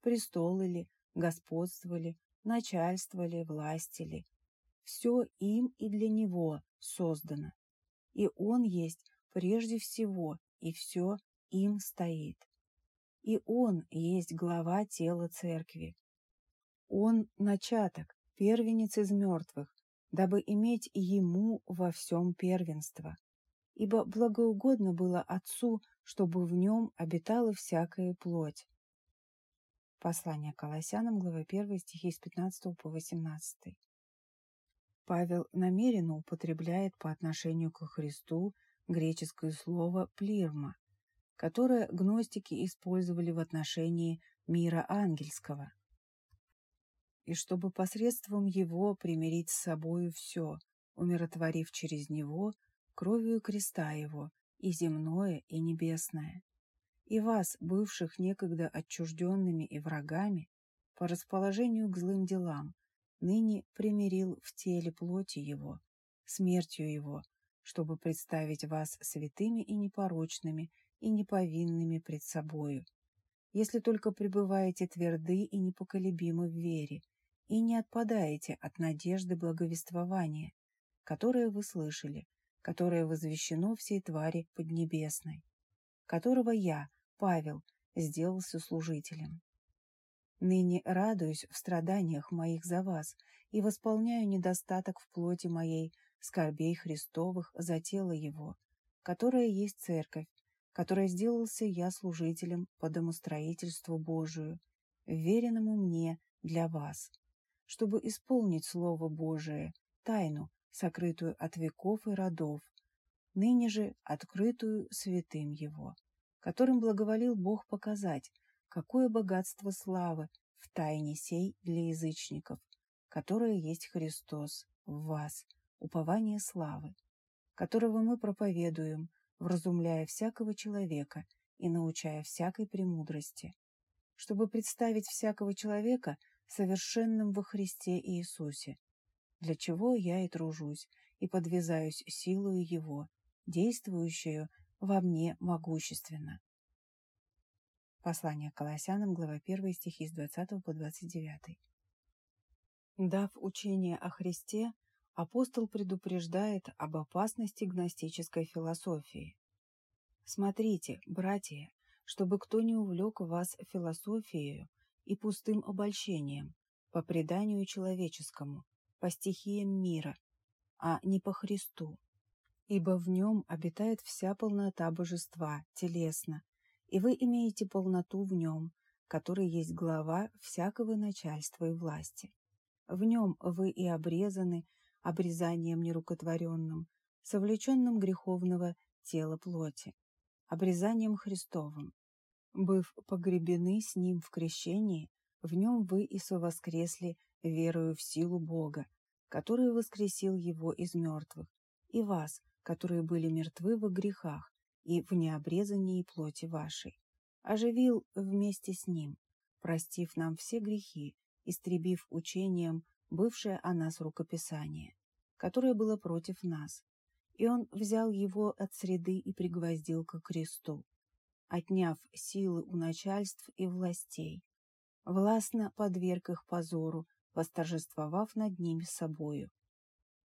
престолы ли, господство ли, начальство ли, власти ли. Все им и для него создано, и он есть прежде всего, и все им стоит. И он есть глава тела церкви. Он – начаток, первенец из мертвых, дабы иметь ему во всем первенство. Ибо благоугодно было Отцу, чтобы в нем обитала всякая плоть. Послание Колоссянам, глава 1, стихи с 15 по 18. Павел намеренно употребляет по отношению к Христу греческое слово «плирма», которое гностики использовали в отношении мира ангельского и чтобы посредством его примирить с собою все, умиротворив через него кровью креста его, и земное, и небесное. И вас, бывших некогда отчужденными и врагами, по расположению к злым делам, ныне примирил в теле плоти его, смертью его, чтобы представить вас святыми и непорочными и неповинными пред собою, если только пребываете тверды и непоколебимы в вере, и не отпадаете от надежды благовествования, которое вы слышали, которое возвещено всей твари поднебесной, которого я, Павел, сделался служителем. Ныне радуюсь в страданиях моих за вас и восполняю недостаток в плоти моей скорбей Христовых за тело Его, которое есть Церковь, которой сделался я служителем по домостроительству Божию, веренному мне для вас чтобы исполнить Слово Божие, тайну, сокрытую от веков и родов, ныне же открытую святым Его, которым благоволил Бог показать, какое богатство славы в тайне сей для язычников, которое есть Христос, в вас упование славы, которого мы проповедуем, вразумляя всякого человека и научая всякой премудрости, чтобы представить всякого человека совершенным во Христе Иисусе, для чего я и тружусь, и подвязаюсь силою Его, действующую во мне могущественно. Послание к Колоссянам, глава 1, стихи с 20 по 29. Дав учение о Христе, апостол предупреждает об опасности гностической философии. Смотрите, братья, чтобы кто не увлек вас философией и пустым обольщением, по преданию человеческому, по стихиям мира, а не по Христу. Ибо в нем обитает вся полнота божества, телесно, и вы имеете полноту в нем, который есть глава всякого начальства и власти. В нем вы и обрезаны обрезанием нерукотворенным, совлеченным греховного тела плоти, обрезанием Христовым. Быв погребены с Ним в крещении, в нем вы и совоскресли верою в силу Бога, который воскресил Его из мертвых, и вас, которые были мертвы во грехах и в необрезании плоти вашей, оживил вместе с Ним, простив нам все грехи, истребив учением бывшее о нас рукописание, которое было против нас, и он взял его от среды и пригвоздил к кресту, отняв силы у начальств и властей, властно подверг их позору, восторжествовав над ними собою.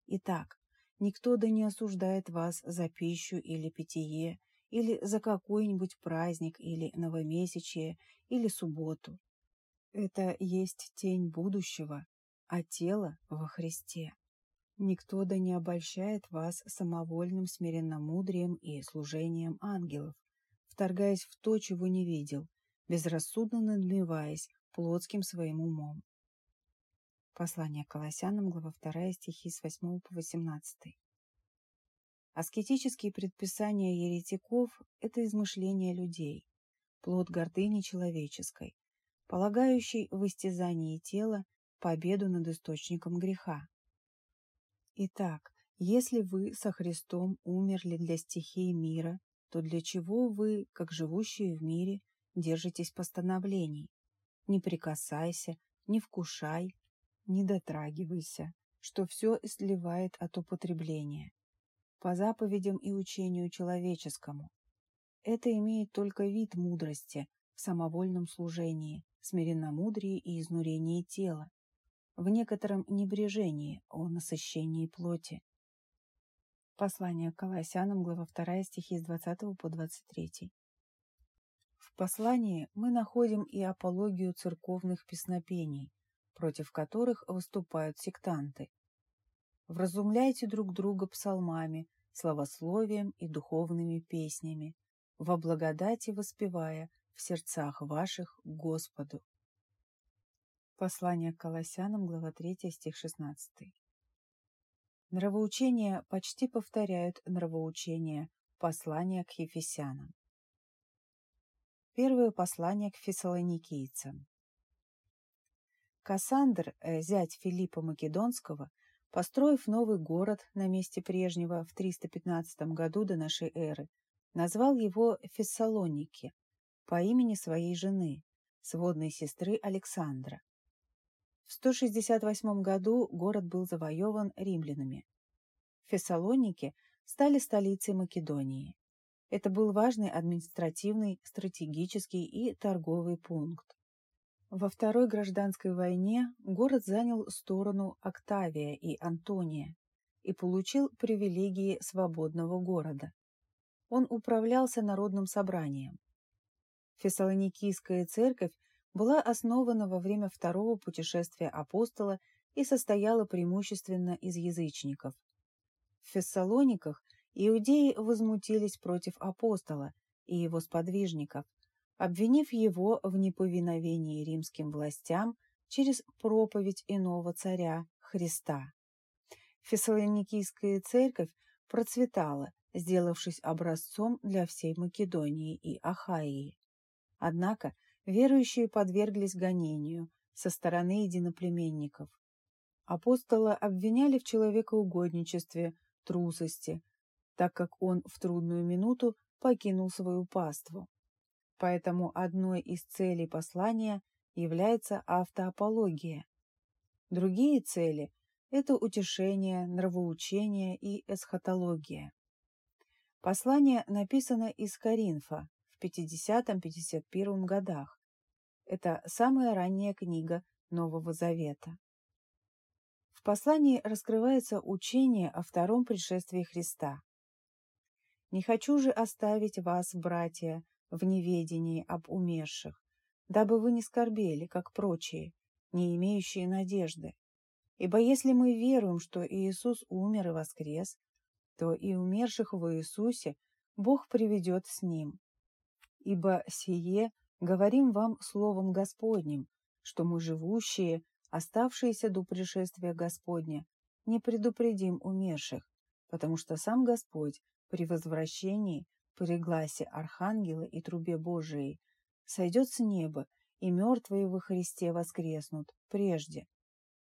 Итак, никто да не осуждает вас за пищу или питье, или за какой-нибудь праздник, или новомесячие, или субботу. Это есть тень будущего, а тело во Христе. Никто да не обольщает вас самовольным смиренномудрием и служением ангелов, вторгаясь в то, чего не видел, безрассудно надмеваясь плотским своим умом. Послание к Колоссянам, глава 2, стихи с 8 по 18. Аскетические предписания еретиков – это измышления людей, плод гордыни человеческой, полагающий в истязании тела победу над источником греха. Итак, если вы со Христом умерли для стихий мира, то для чего вы, как живущие в мире, держитесь постановлений? Не прикасайся, не вкушай, не дотрагивайся, что все сливает от употребления. По заповедям и учению человеческому. Это имеет только вид мудрости в самовольном служении, смиренномудрии и изнурении тела, в некотором небрежении о насыщении плоти. Послание к Колоссянам, глава 2, стихи с 20 по 23. В послании мы находим и апологию церковных песнопений, против которых выступают сектанты. Вразумляйте друг друга псалмами, славословием и духовными песнями, во благодати воспевая в сердцах ваших Господу. Послание к Колоссянам, глава 3, стих 16. Нравоучения почти повторяют нравоучения послания к Ефесянам. Первое послание к фессалоникийцам. Кассандр, э, зять Филиппа Македонского, построив новый город на месте прежнего в 315 году до нашей эры, назвал его Фессалоники по имени своей жены, сводной сестры Александра. В 168 году город был завоеван римлянами. Фессалоники стали столицей Македонии. Это был важный административный, стратегический и торговый пункт. Во Второй гражданской войне город занял сторону Октавия и Антония и получил привилегии свободного города. Он управлялся народным собранием. Фессалоникийская церковь была основана во время второго путешествия апостола и состояла преимущественно из язычников. В Фессалониках иудеи возмутились против апостола и его сподвижников, обвинив его в неповиновении римским властям через проповедь иного царя Христа. Фессалоникийская церковь процветала, сделавшись образцом для всей Македонии и Ахаии. Однако верующие подверглись гонению со стороны единоплеменников. Апостола обвиняли в человекоугодничестве, трусости, так как он в трудную минуту покинул свою паству. Поэтому одной из целей послания является автоапология. Другие цели – это утешение, нравоучение и эсхатология. Послание написано из Коринфа 50-51 годах. Это самая ранняя книга Нового Завета. В послании раскрывается учение о втором пришествии Христа. «Не хочу же оставить вас, братья, в неведении об умерших, дабы вы не скорбели, как прочие, не имеющие надежды. Ибо если мы веруем, что Иисус умер и воскрес, то и умерших в Иисусе Бог приведет с Ним. Ибо сие говорим вам словом Господним, что мы живущие, оставшиеся до пришествия Господня, не предупредим умерших, потому что сам Господь при возвращении, при гласе Архангела и трубе Божией, сойдет с неба, и мертвые во Христе воскреснут прежде.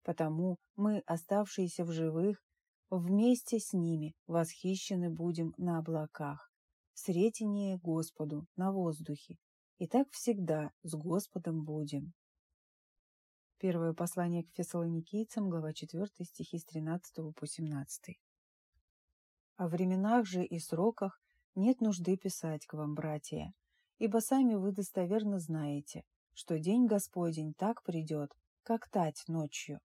Потому мы, оставшиеся в живых, вместе с ними восхищены будем на облаках, сретение Господу на воздухе, и так всегда с Господом будем. Первое послание к фессалоникийцам, глава 4, стихи с 13 по 17. О временах же и сроках нет нужды писать к вам, братья, ибо сами вы достоверно знаете, что день Господень так придет, как тать ночью.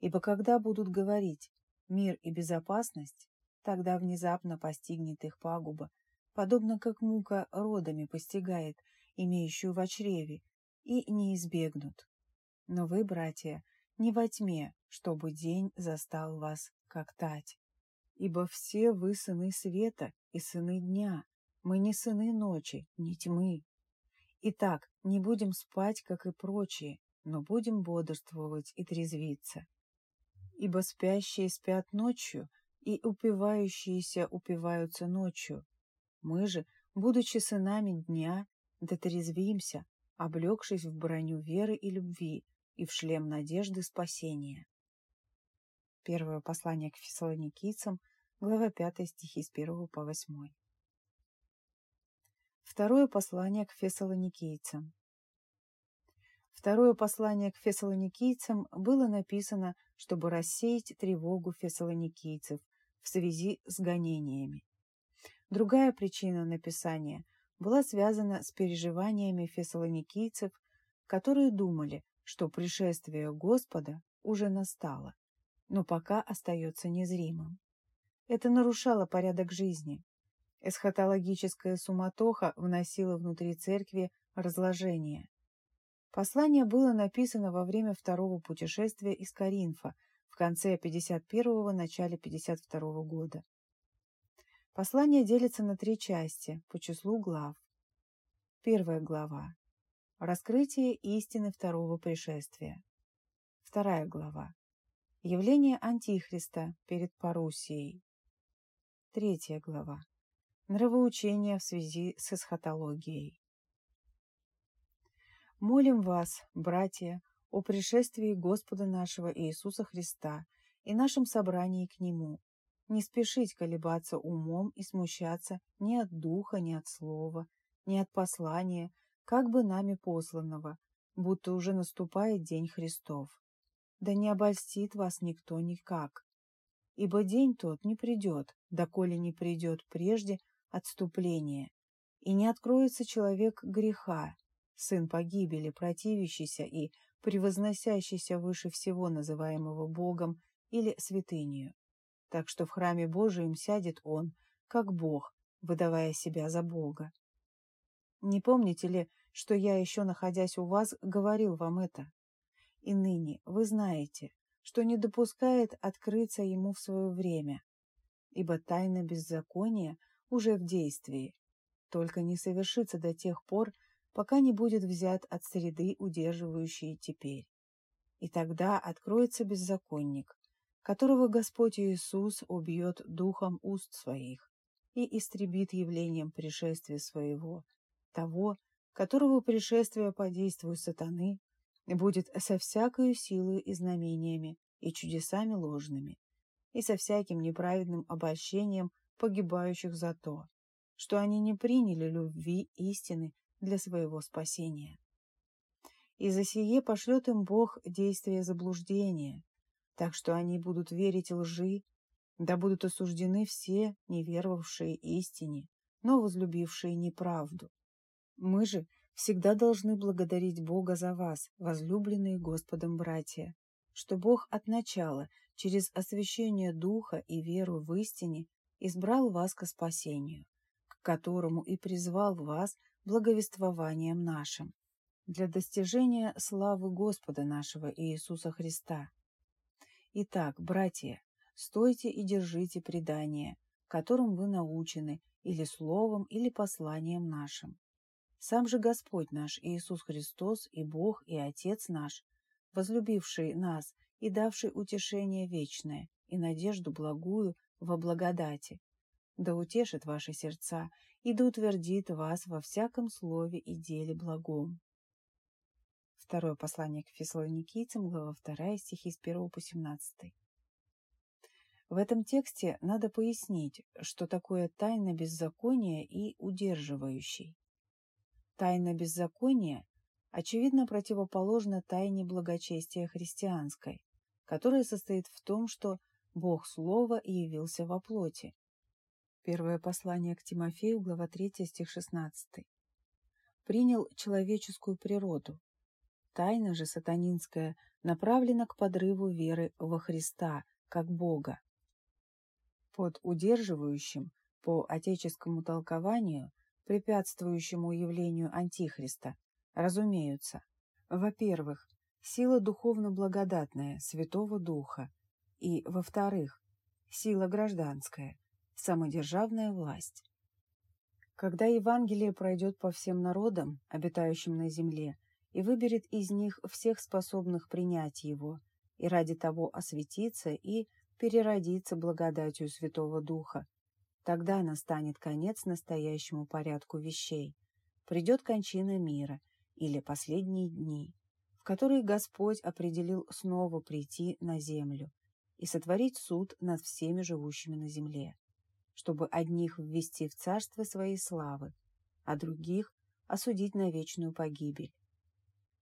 Ибо когда будут говорить «мир и безопасность», тогда внезапно постигнет их пагуба, подобно как мука родами постигает, имеющую в чреве, и не избегнут. Но вы, братья, не во тьме, чтобы день застал вас, как тать. Ибо все вы сыны света и сыны дня, мы не сыны ночи, не тьмы. Итак, не будем спать, как и прочие, но будем бодрствовать и трезвиться. Ибо спящие спят ночью, и упивающиеся упиваются ночью. Мы же, будучи сынами дня, дотрезвимся, облегшись в броню веры и любви и в шлем надежды спасения. Первое послание к фессалоникийцам, глава 5 стихи с 1 по 8. Второе послание к фессалоникийцам. Второе послание к фессалоникийцам было написано, чтобы рассеять тревогу фессалоникийцев в связи с гонениями. Другая причина написания была связана с переживаниями фессалоникийцев, которые думали, что пришествие Господа уже настало, но пока остается незримым. Это нарушало порядок жизни, Эсхатологическая суматоха вносила внутри церкви разложение. Послание было написано во время второго путешествия из Каринфа в конце 51-го, начале 52-го года. Послание делится на три части по числу глав. Первая глава. Раскрытие истины второго пришествия. Вторая глава. Явление Антихриста перед Парусией. Третья глава нравоучения в связи с эсхатологией. Молим вас, братья, о пришествии Господа нашего Иисуса Христа и нашем собрании к Нему. Не спешить колебаться умом и смущаться ни от духа, ни от слова, ни от послания, как бы нами посланного, будто уже наступает день Христов. Да не обольстит вас никто никак. Ибо день тот не придет, доколе не придет прежде отступление, и не откроется человек греха, сын погибели, противящийся и превозносящийся выше всего называемого Богом или святынью. Так что в храме Божием сядет он, как Бог, выдавая себя за Бога. Не помните ли, что я еще, находясь у вас, говорил вам это? И ныне вы знаете, что не допускает открыться ему в свое время, ибо тайна беззакония – уже в действии, только не совершится до тех пор, пока не будет взят от среды, удерживающей теперь. И тогда откроется беззаконник, которого Господь Иисус убьет духом уст своих и истребит явлением пришествия своего, того, которого пришествие по действию сатаны будет со всякою силой и знамениями и чудесами ложными, и со всяким неправедным обольщением погибающих за то, что они не приняли любви истины для своего спасения. И за сие пошлет им Бог действие заблуждения, так что они будут верить лжи, да будут осуждены все, неверовавшие истине, но возлюбившие неправду. Мы же всегда должны благодарить Бога за вас, возлюбленные Господом братья, что Бог от начала, через освящение Духа и веру в истине, избрал вас ко спасению, к которому и призвал вас благовествованием нашим, для достижения славы Господа нашего Иисуса Христа. Итак, братья, стойте и держите предание, которым вы научены, или словом, или посланием нашим. Сам же Господь наш Иисус Христос и Бог и Отец наш, возлюбивший нас и давший утешение вечное и надежду благую во благодати, да утешит ваши сердца и да утвердит вас во всяком слове и деле благом. Второе послание к фессалоникийцам, глава 2, стихи с 1 по 17. В этом тексте надо пояснить, что такое тайна беззакония и удерживающий. Тайна беззакония, очевидно, противоположна тайне благочестия христианской, которая состоит в том, что Бог Слово явился во плоти. Первое послание к Тимофею, глава 3, стих 16. Принял человеческую природу. Тайна же сатанинская направлена к подрыву веры во Христа, как Бога. Под удерживающим, по отеческому толкованию, препятствующему явлению Антихриста, разумеются, во-первых, сила духовно-благодатная Святого Духа, и, во-вторых, сила гражданская, самодержавная власть. Когда Евангелие пройдет по всем народам, обитающим на земле, и выберет из них всех способных принять его, и ради того осветиться и переродиться благодатью Святого Духа, Тогда настанет конец настоящему порядку вещей. Придет кончина мира или последние дни, в которые Господь определил снова прийти на землю и сотворить суд над всеми живущими на земле, чтобы одних ввести в царство своей славы, а других осудить на вечную погибель.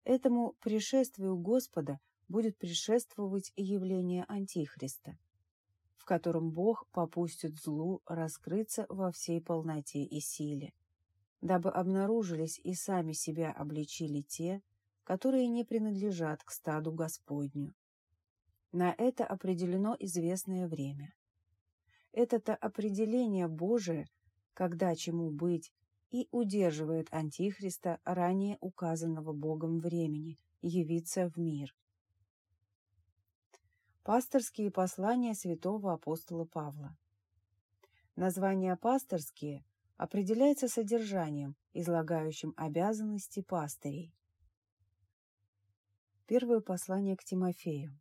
Этому пришествию Господа будет предшествовать и явление Антихриста – в котором Бог попустит злу раскрыться во всей полноте и силе, дабы обнаружились и сами себя обличили те, которые не принадлежат к стаду Господню. На это определено известное время. Это-то определение Божие, когда чему быть, и удерживает Антихриста ранее указанного Богом времени явиться в мир. Пасторские послания святого апостола Павла. Название «пасторские» определяется содержанием, излагающим обязанности пастырей. Первое послание к Тимофею.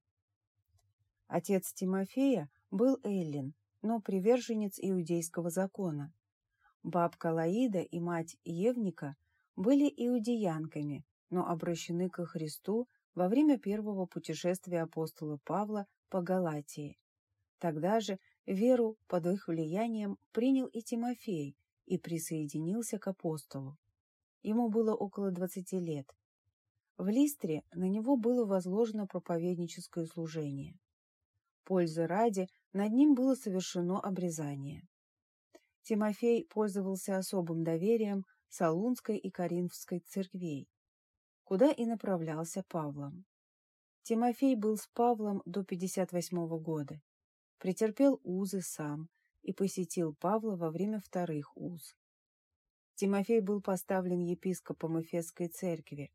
Отец Тимофея был Эллин, но приверженец иудейского закона. Бабка Лаида и мать Евника были иудеянками, но обращены ко Христу во время первого путешествия апостола Павла по Галатии. Тогда же веру под их влиянием принял и Тимофей и присоединился к апостолу. Ему было около двадцати лет. В Листре на него было возложено проповедническое служение. Пользы ради над ним было совершено обрезание. Тимофей пользовался особым доверием Салунской и Коринфской церквей, куда и направлялся Павлом. Тимофей был с Павлом до 58 года, претерпел узы сам и посетил Павла во время вторых уз. Тимофей был поставлен епископом Эфесской церкви,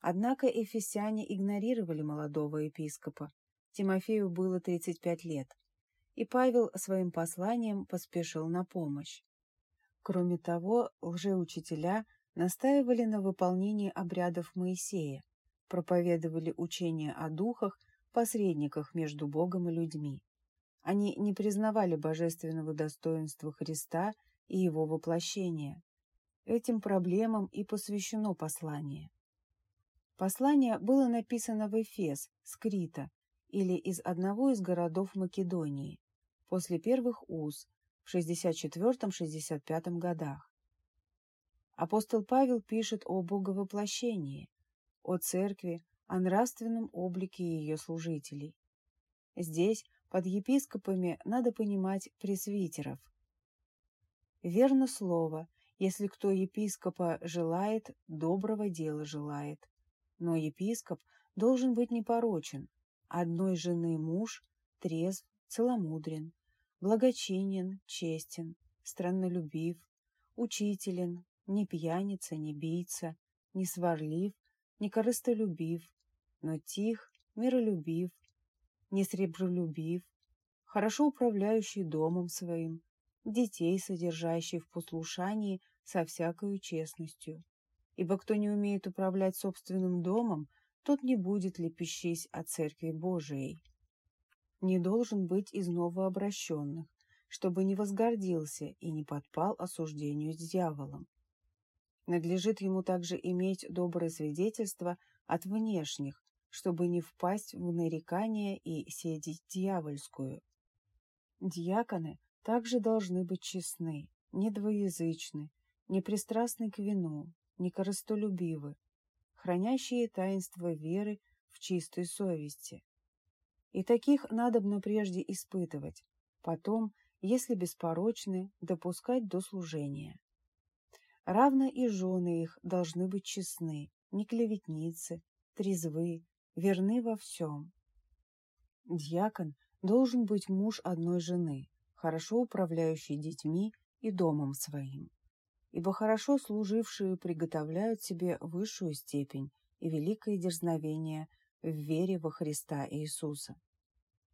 однако эфесяне игнорировали молодого епископа. Тимофею было 35 лет, и Павел своим посланием поспешил на помощь. Кроме того, лжеучителя настаивали на выполнении обрядов Моисея, проповедовали учение о духах, посредниках между Богом и людьми. Они не признавали божественного достоинства Христа и его воплощения. Этим проблемам и посвящено послание. Послание было написано в Эфес, Скрита, или из одного из городов Македонии после первых уз в 64-65 годах. Апостол Павел пишет о боговоплощении, о церкви, о нравственном облике ее служителей. Здесь под епископами надо понимать пресвитеров. Верно слово, если кто епископа желает, доброго дела желает. Но епископ должен быть непорочен, одной жены муж, трезв, целомудрен, благочинен, честен, страннолюбив, учителен, не пьяница, не бийца, не сварлив, не корыстолюбив, но тих, миролюбив, не сребролюбив, хорошо управляющий домом своим, детей содержащий в послушании со всякою честностью. Ибо кто не умеет управлять собственным домом, тот не будет лепещись о Церкви Божией. Не должен быть из новообращенных, чтобы не возгордился и не подпал осуждению с дьяволом. Надлежит ему также иметь доброе свидетельство от внешних, чтобы не впасть в нарекание и седить дьявольскую. Дьяконы также должны быть честны, недвоязычны, непристрастны к вину, некорыстолюбивы, хранящие таинство веры в чистой совести. И таких надобно прежде испытывать, потом, если беспорочны, допускать до служения. Равно и жены их должны быть честны, не клеветницы, трезвы, верны во всем. Дьякон должен быть муж одной жены, хорошо управляющий детьми и домом своим. Ибо хорошо служившие приготовляют себе высшую степень и великое дерзновение в вере во Христа Иисуса.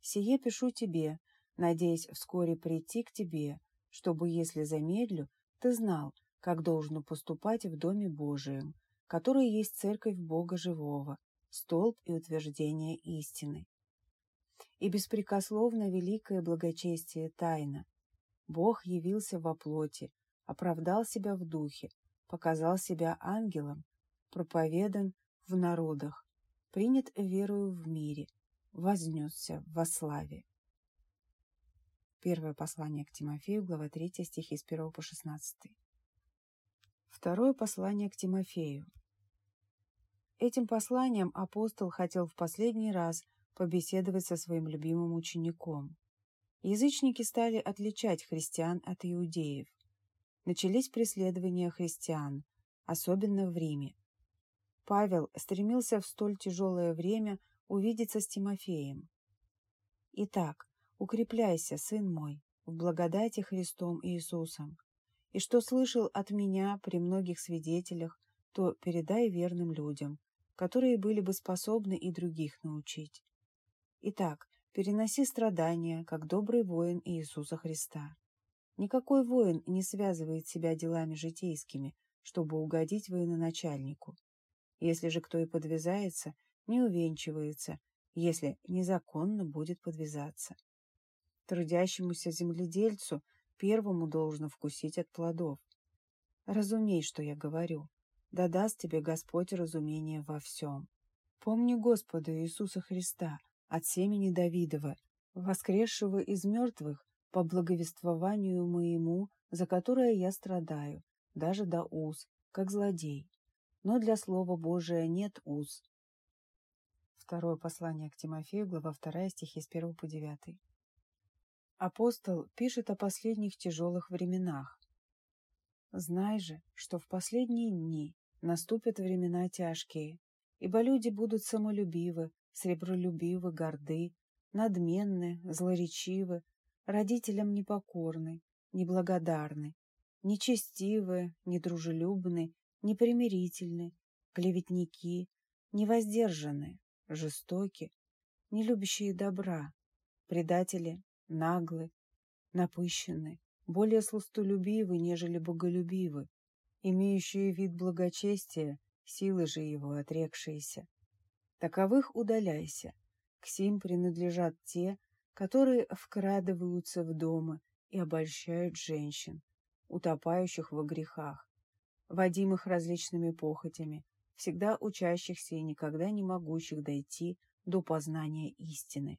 Сие пишу тебе, надеясь вскоре прийти к тебе, чтобы, если замедлю, ты знал, как должно поступать в Доме Божием, который есть Церковь Бога Живого, столб и утверждение истины. И беспрекословно великое благочестие тайна. Бог явился во плоти, оправдал себя в духе, показал себя ангелом, проповедан в народах, принят верою в мире, вознесся во славе. Первое послание к Тимофею, глава 3, стихи с 1 по 16. Второе послание к Тимофею, Этим посланием апостол хотел в последний раз побеседовать со своим любимым учеником. Язычники стали отличать христиан от иудеев. Начались преследования христиан, особенно в Риме. Павел стремился в столь тяжелое время увидеться с Тимофеем. «Итак, укрепляйся, сын мой, в благодати Христом Иисусом, и что слышал от меня при многих свидетелях, то передай верным людям, которые были бы способны и других научить. Итак, переноси страдания, как добрый воин Иисуса Христа. Никакой воин не связывает себя делами житейскими, чтобы угодить военачальнику. Если же кто и подвязается, не увенчивается, если незаконно будет подвязаться. Трудящемуся земледельцу первому должно вкусить от плодов. Разумей, что я говорю да даст тебе Господь разумение во всем. Помни Господа Иисуса Христа от семени Давидова, воскресшего из мертвых по благовествованию моему, за которое я страдаю, даже до уз, как злодей. Но для Слова Божия нет уз. Второе послание к Тимофею, глава 2, стихи с 1 по 9. Апостол пишет о последних тяжелых временах. «Знай же, что в последние дни Наступят времена тяжкие, ибо люди будут самолюбивы, сребролюбивы, горды, надменны, злоречивы, родителям непокорны, неблагодарны, нечестивы, недружелюбны, непримирительны, клеветники, невоздержаны, жестоки, не любящие добра, предатели, наглы, напыщены, более сластолюбивы, нежели боголюбивы, имеющие вид благочестия, силы же его отрекшиеся. Таковых удаляйся. К сим принадлежат те, которые вкрадываются в дома и обольщают женщин, утопающих во грехах, водимых различными похотями, всегда учащихся и никогда не могущих дойти до познания истины.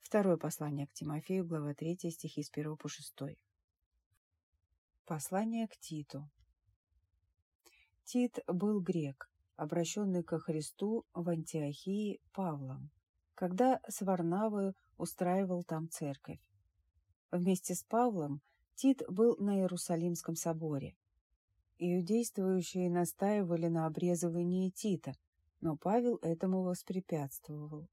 Второе послание к Тимофею, глава 3, стихи с 1 по 6. Послание к Титу. Тит был грек, обращенный ко Христу в Антиохии Павлом, когда с Варнавою устраивал там церковь. Вместе с Павлом Тит был на Иерусалимском соборе. Иудействующие настаивали на обрезывании Тита, но Павел этому воспрепятствовал.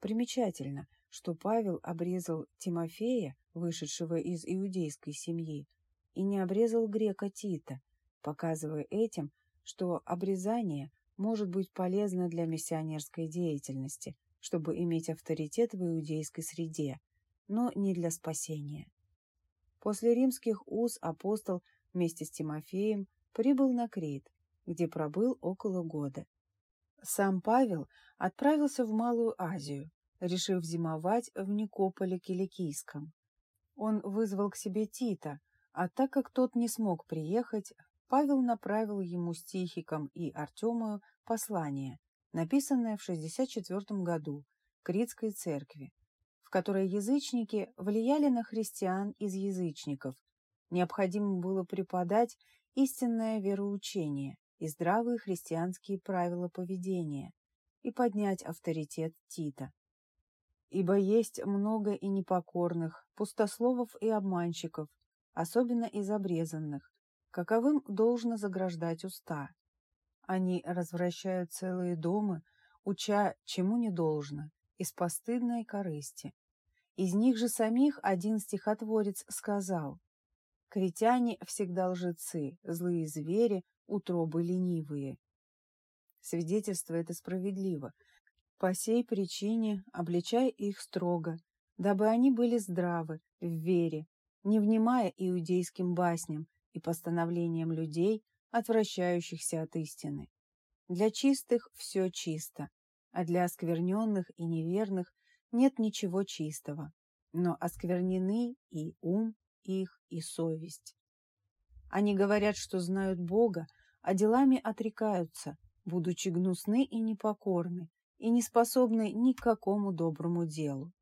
Примечательно, что Павел обрезал Тимофея, вышедшего из иудейской семьи, и не обрезал грека Тита, показывая этим, что обрезание может быть полезно для миссионерской деятельности, чтобы иметь авторитет в иудейской среде, но не для спасения. После римских уз апостол вместе с Тимофеем прибыл на Крит, где пробыл около года. Сам Павел отправился в Малую Азию, решив зимовать в Никополе Киликийском. Он вызвал к себе Тита, а так как тот не смог приехать, Павел направил ему с Тихиком и Артемою послание, написанное в 64 году Критской церкви, в которой язычники влияли на христиан из язычников. Необходимо было преподать истинное вероучение и здравые христианские правила поведения и поднять авторитет Тита. Ибо есть много и непокорных, пустословов и обманщиков, особенно из обрезанных, каковым должно заграждать уста. Они развращают целые дома, уча, чему не должно, из постыдной корысти. Из них же самих один стихотворец сказал «Критяне всегда лжецы, злые звери, утробы ленивые». Свидетельство это справедливо, по сей причине обличай их строго, дабы они были здравы в вере, не внимая иудейским басням и постановлениям людей, отвращающихся от истины. Для чистых все чисто, а для оскверненных и неверных нет ничего чистого, но осквернены и ум их, и совесть. Они говорят, что знают Бога, а делами отрекаются, будучи гнусны и непокорны, и не способны ни к какому доброму делу.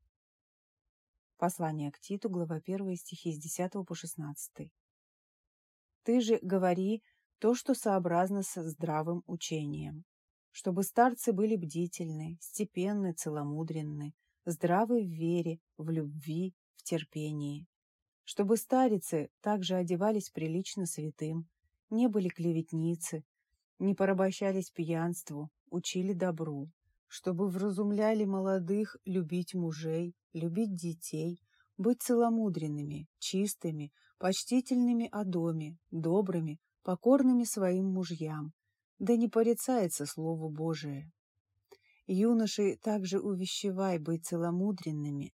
Послание к Титу, глава 1, стихи с 10 по 16. «Ты же говори то, что сообразно со здравым учением, чтобы старцы были бдительны, степенны, целомудренны, здравы в вере, в любви, в терпении, чтобы старицы также одевались прилично святым, не были клеветницы, не порабощались пьянству, учили добру, чтобы вразумляли молодых любить мужей, любить детей, быть целомудренными, чистыми, почтительными о доме, добрыми, покорными своим мужьям, да не порицается Слово Божие. Юноши также увещевай быть целомудренными,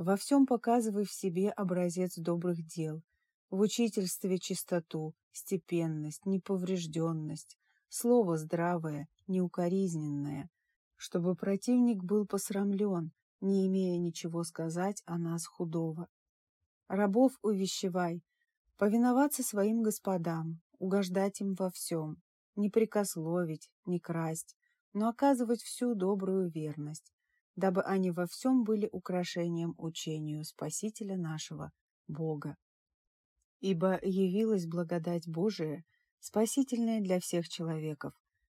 во всем показывай в себе образец добрых дел, в учительстве чистоту, степенность, неповрежденность, слово здравое, неукоризненное, чтобы противник был посрамлен, не имея ничего сказать о нас худого. Рабов увещевай, повиноваться своим господам, угождать им во всем, не прикословить, не красть, но оказывать всю добрую верность, дабы они во всем были украшением учению Спасителя нашего, Бога. Ибо явилась благодать Божия, спасительная для всех человеков,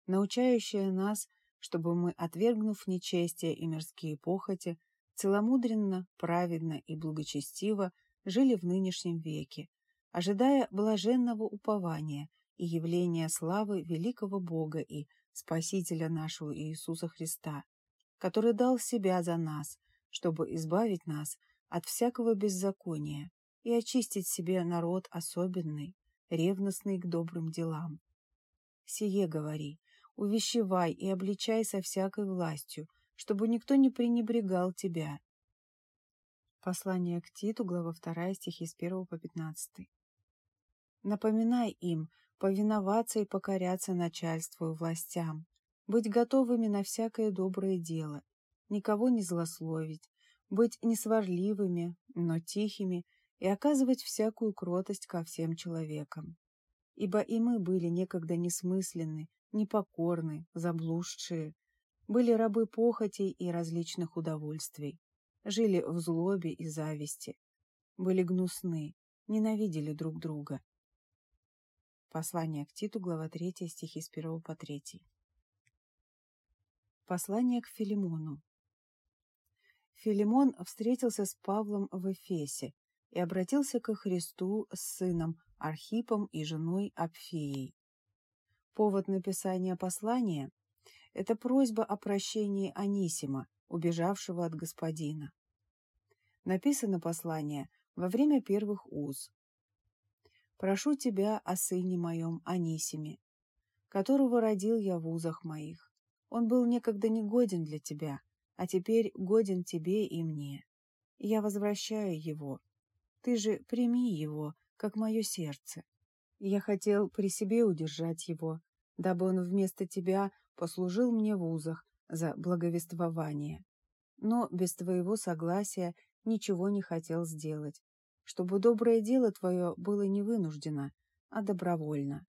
научающая нас – чтобы мы, отвергнув нечестие и мирские похоти, целомудренно, праведно и благочестиво жили в нынешнем веке, ожидая блаженного упования и явления славы великого Бога и Спасителя нашего Иисуса Христа, который дал себя за нас, чтобы избавить нас от всякого беззакония и очистить себе народ особенный, ревностный к добрым делам. Сие говори, увещевай и обличай со всякой властью, чтобы никто не пренебрегал тебя. Послание к Титу, глава 2, стихи с 1 по 15. Напоминай им повиноваться и покоряться начальству и властям, быть готовыми на всякое доброе дело, никого не злословить, быть несварливыми, но тихими и оказывать всякую кротость ко всем человекам. Ибо и мы были некогда несмысленны, непокорны, заблудшие. были рабы похотей и различных удовольствий, жили в злобе и зависти, были гнусны, ненавидели друг друга. Послание к Титу, глава 3, стихи с 1 по 3. Послание к Филимону. Филимон встретился с Павлом в Эфесе и обратился ко Христу с сыном Архипом и женой Апфией. Повод написания послания – это просьба о прощении Анисима, убежавшего от господина. Написано послание во время первых уз. «Прошу тебя о сыне моем Анисиме, которого родил я в узах моих. Он был некогда негоден для тебя, а теперь годен тебе и мне. Я возвращаю его. Ты же прими его, как мое сердце. Я хотел при себе удержать его, дабы он вместо тебя послужил мне в узах за благовествование. Но без твоего согласия ничего не хотел сделать, чтобы доброе дело твое было не вынуждено, а добровольно.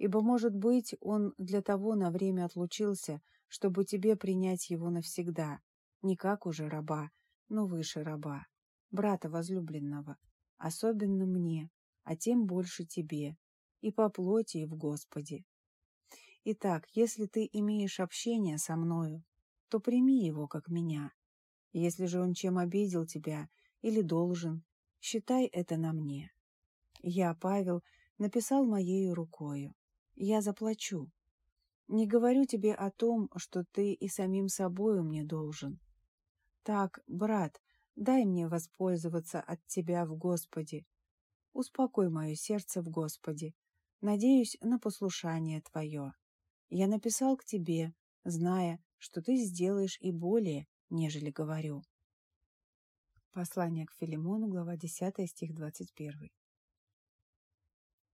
Ибо, может быть, он для того на время отлучился, чтобы тебе принять его навсегда, не как уже раба, но выше раба, брата возлюбленного, особенно мне, а тем больше тебе, и по плоти, и в Господе. Итак, если ты имеешь общение со мною, то прими его как меня. Если же он чем обидел тебя или должен, считай это на мне. Я, Павел, написал моею рукою. Я заплачу. Не говорю тебе о том, что ты и самим собою мне должен. Так, брат, дай мне воспользоваться от тебя в Господе. Успокой мое сердце в Господе. Надеюсь на послушание твое. Я написал к тебе, зная, что ты сделаешь и более, нежели говорю. Послание к Филимону, глава 10, стих 21.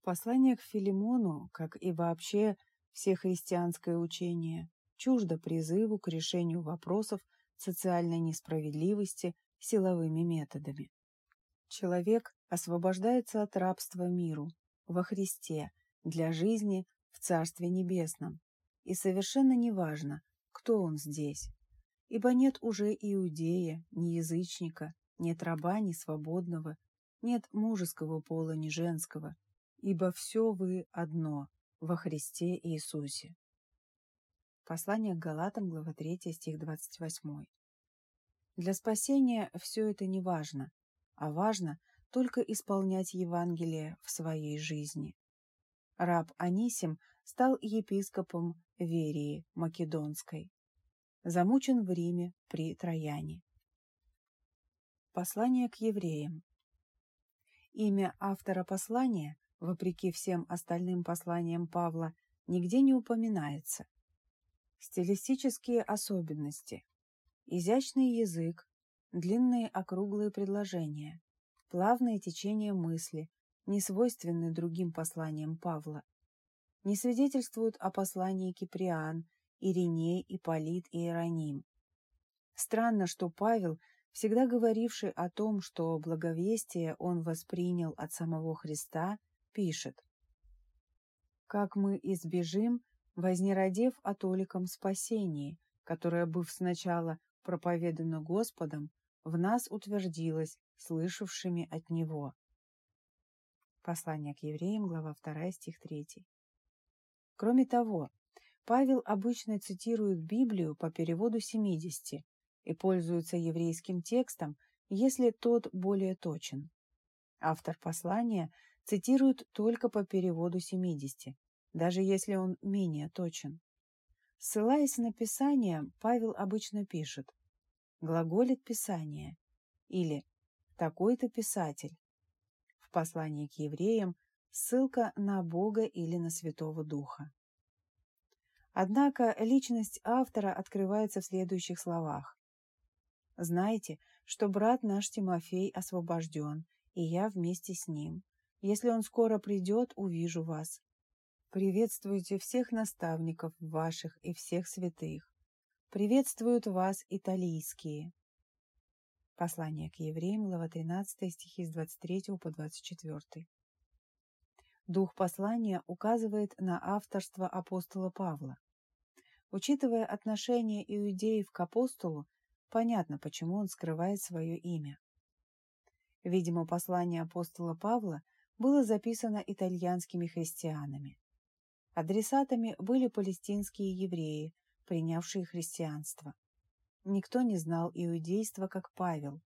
Послание к Филимону, как и вообще все христианское учение, чуждо призыву к решению вопросов социальной несправедливости силовыми методами. Человек освобождается от рабства миру во Христе для жизни в Царстве Небесном, и совершенно неважно, кто он здесь ибо нет уже иудея, ни язычника, нет раба, ни свободного, нет мужеского пола, ни женского, ибо все вы одно во Христе Иисусе. Послание к Галатам, глава 3, стих 28. Для спасения все это не важно, а важно только исполнять Евангелие в своей жизни. Раб Анисим стал епископом Верии Македонской замучен в Риме при Трояне. Послание к евреям. Имя автора послания, вопреки всем остальным посланиям Павла, нигде не упоминается. Стилистические особенности. Изящный язык, длинные округлые предложения, плавное течение мысли, не свойственны другим посланиям Павла. Не свидетельствуют о послании Киприан Ириней, Ипполит и Иероним. Странно, что Павел, всегда говоривший о том, что благовестие он воспринял от самого Христа, пишет «Как мы избежим, вознеродев о толиком спасении, которое, быв сначала проповедано Господом, в нас утвердилось, слышавшими от Него». Послание к евреям, глава 2, стих 3. Кроме того, Павел обычно цитирует Библию по переводу 70 и пользуется еврейским текстом, если тот более точен. Автор послания цитирует только по переводу 70, даже если он менее точен. Ссылаясь на Писание, Павел обычно пишет «глаголит Писание» или «такой-то писатель». В послании к евреям ссылка на Бога или на Святого Духа. Однако личность автора открывается в следующих словах. «Знайте, что брат наш Тимофей освобожден, и я вместе с ним. Если он скоро придет, увижу вас. Приветствуйте всех наставников ваших и всех святых. Приветствуют вас италийские». Послание к евреям, глава 13, стихи с 23 по 24. Дух послания указывает на авторство апостола Павла. Учитывая отношение иудеев к апостолу, понятно, почему он скрывает свое имя. Видимо, послание апостола Павла было записано итальянскими христианами. Адресатами были палестинские евреи, принявшие христианство. Никто не знал иудейства, как Павел.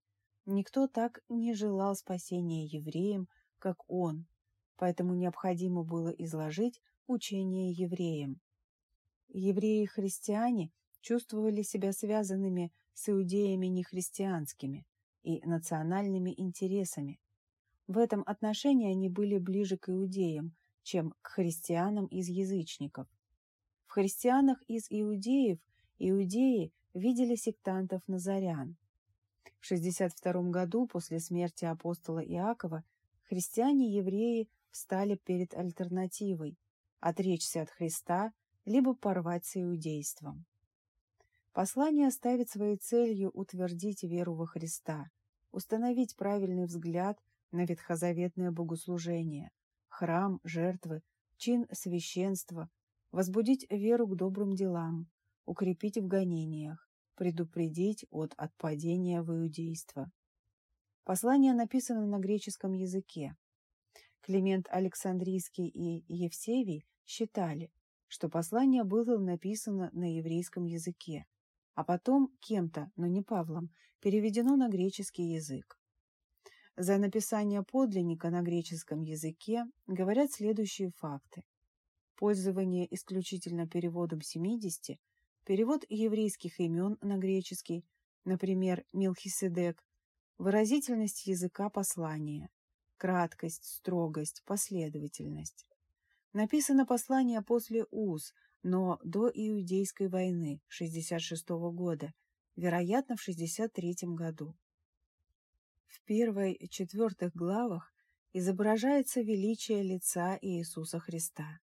Никто так не желал спасения евреям, как он, поэтому необходимо было изложить учение евреям. Евреи-христиане чувствовали себя связанными с иудеями нехристианскими и национальными интересами. В этом отношении они были ближе к иудеям, чем к христианам из язычников. В христианах из иудеев иудеи видели сектантов-назарян. В 62 году после смерти апостола Иакова христиане-евреи встали перед альтернативой – отречься от Христа, либо порвать с иудейством. Послание ставит своей целью утвердить веру во Христа, установить правильный взгляд на ветхозаветное богослужение, храм, жертвы, чин священства, возбудить веру к добрым делам, укрепить в гонениях, предупредить от отпадения в иудейство. Послание написано на греческом языке. Климент Александрийский и Евсевий считали, что послание было написано на еврейском языке, а потом кем-то, но не Павлом, переведено на греческий язык. За написание подлинника на греческом языке говорят следующие факты. Пользование исключительно переводом 70, перевод еврейских имен на греческий, например, Милхиседек, выразительность языка послания, краткость, строгость, последовательность. Написано послание после Уз, но до Иудейской войны 66 -го года, вероятно, в 63 году. В первой и четвертых главах изображается величие лица Иисуса Христа.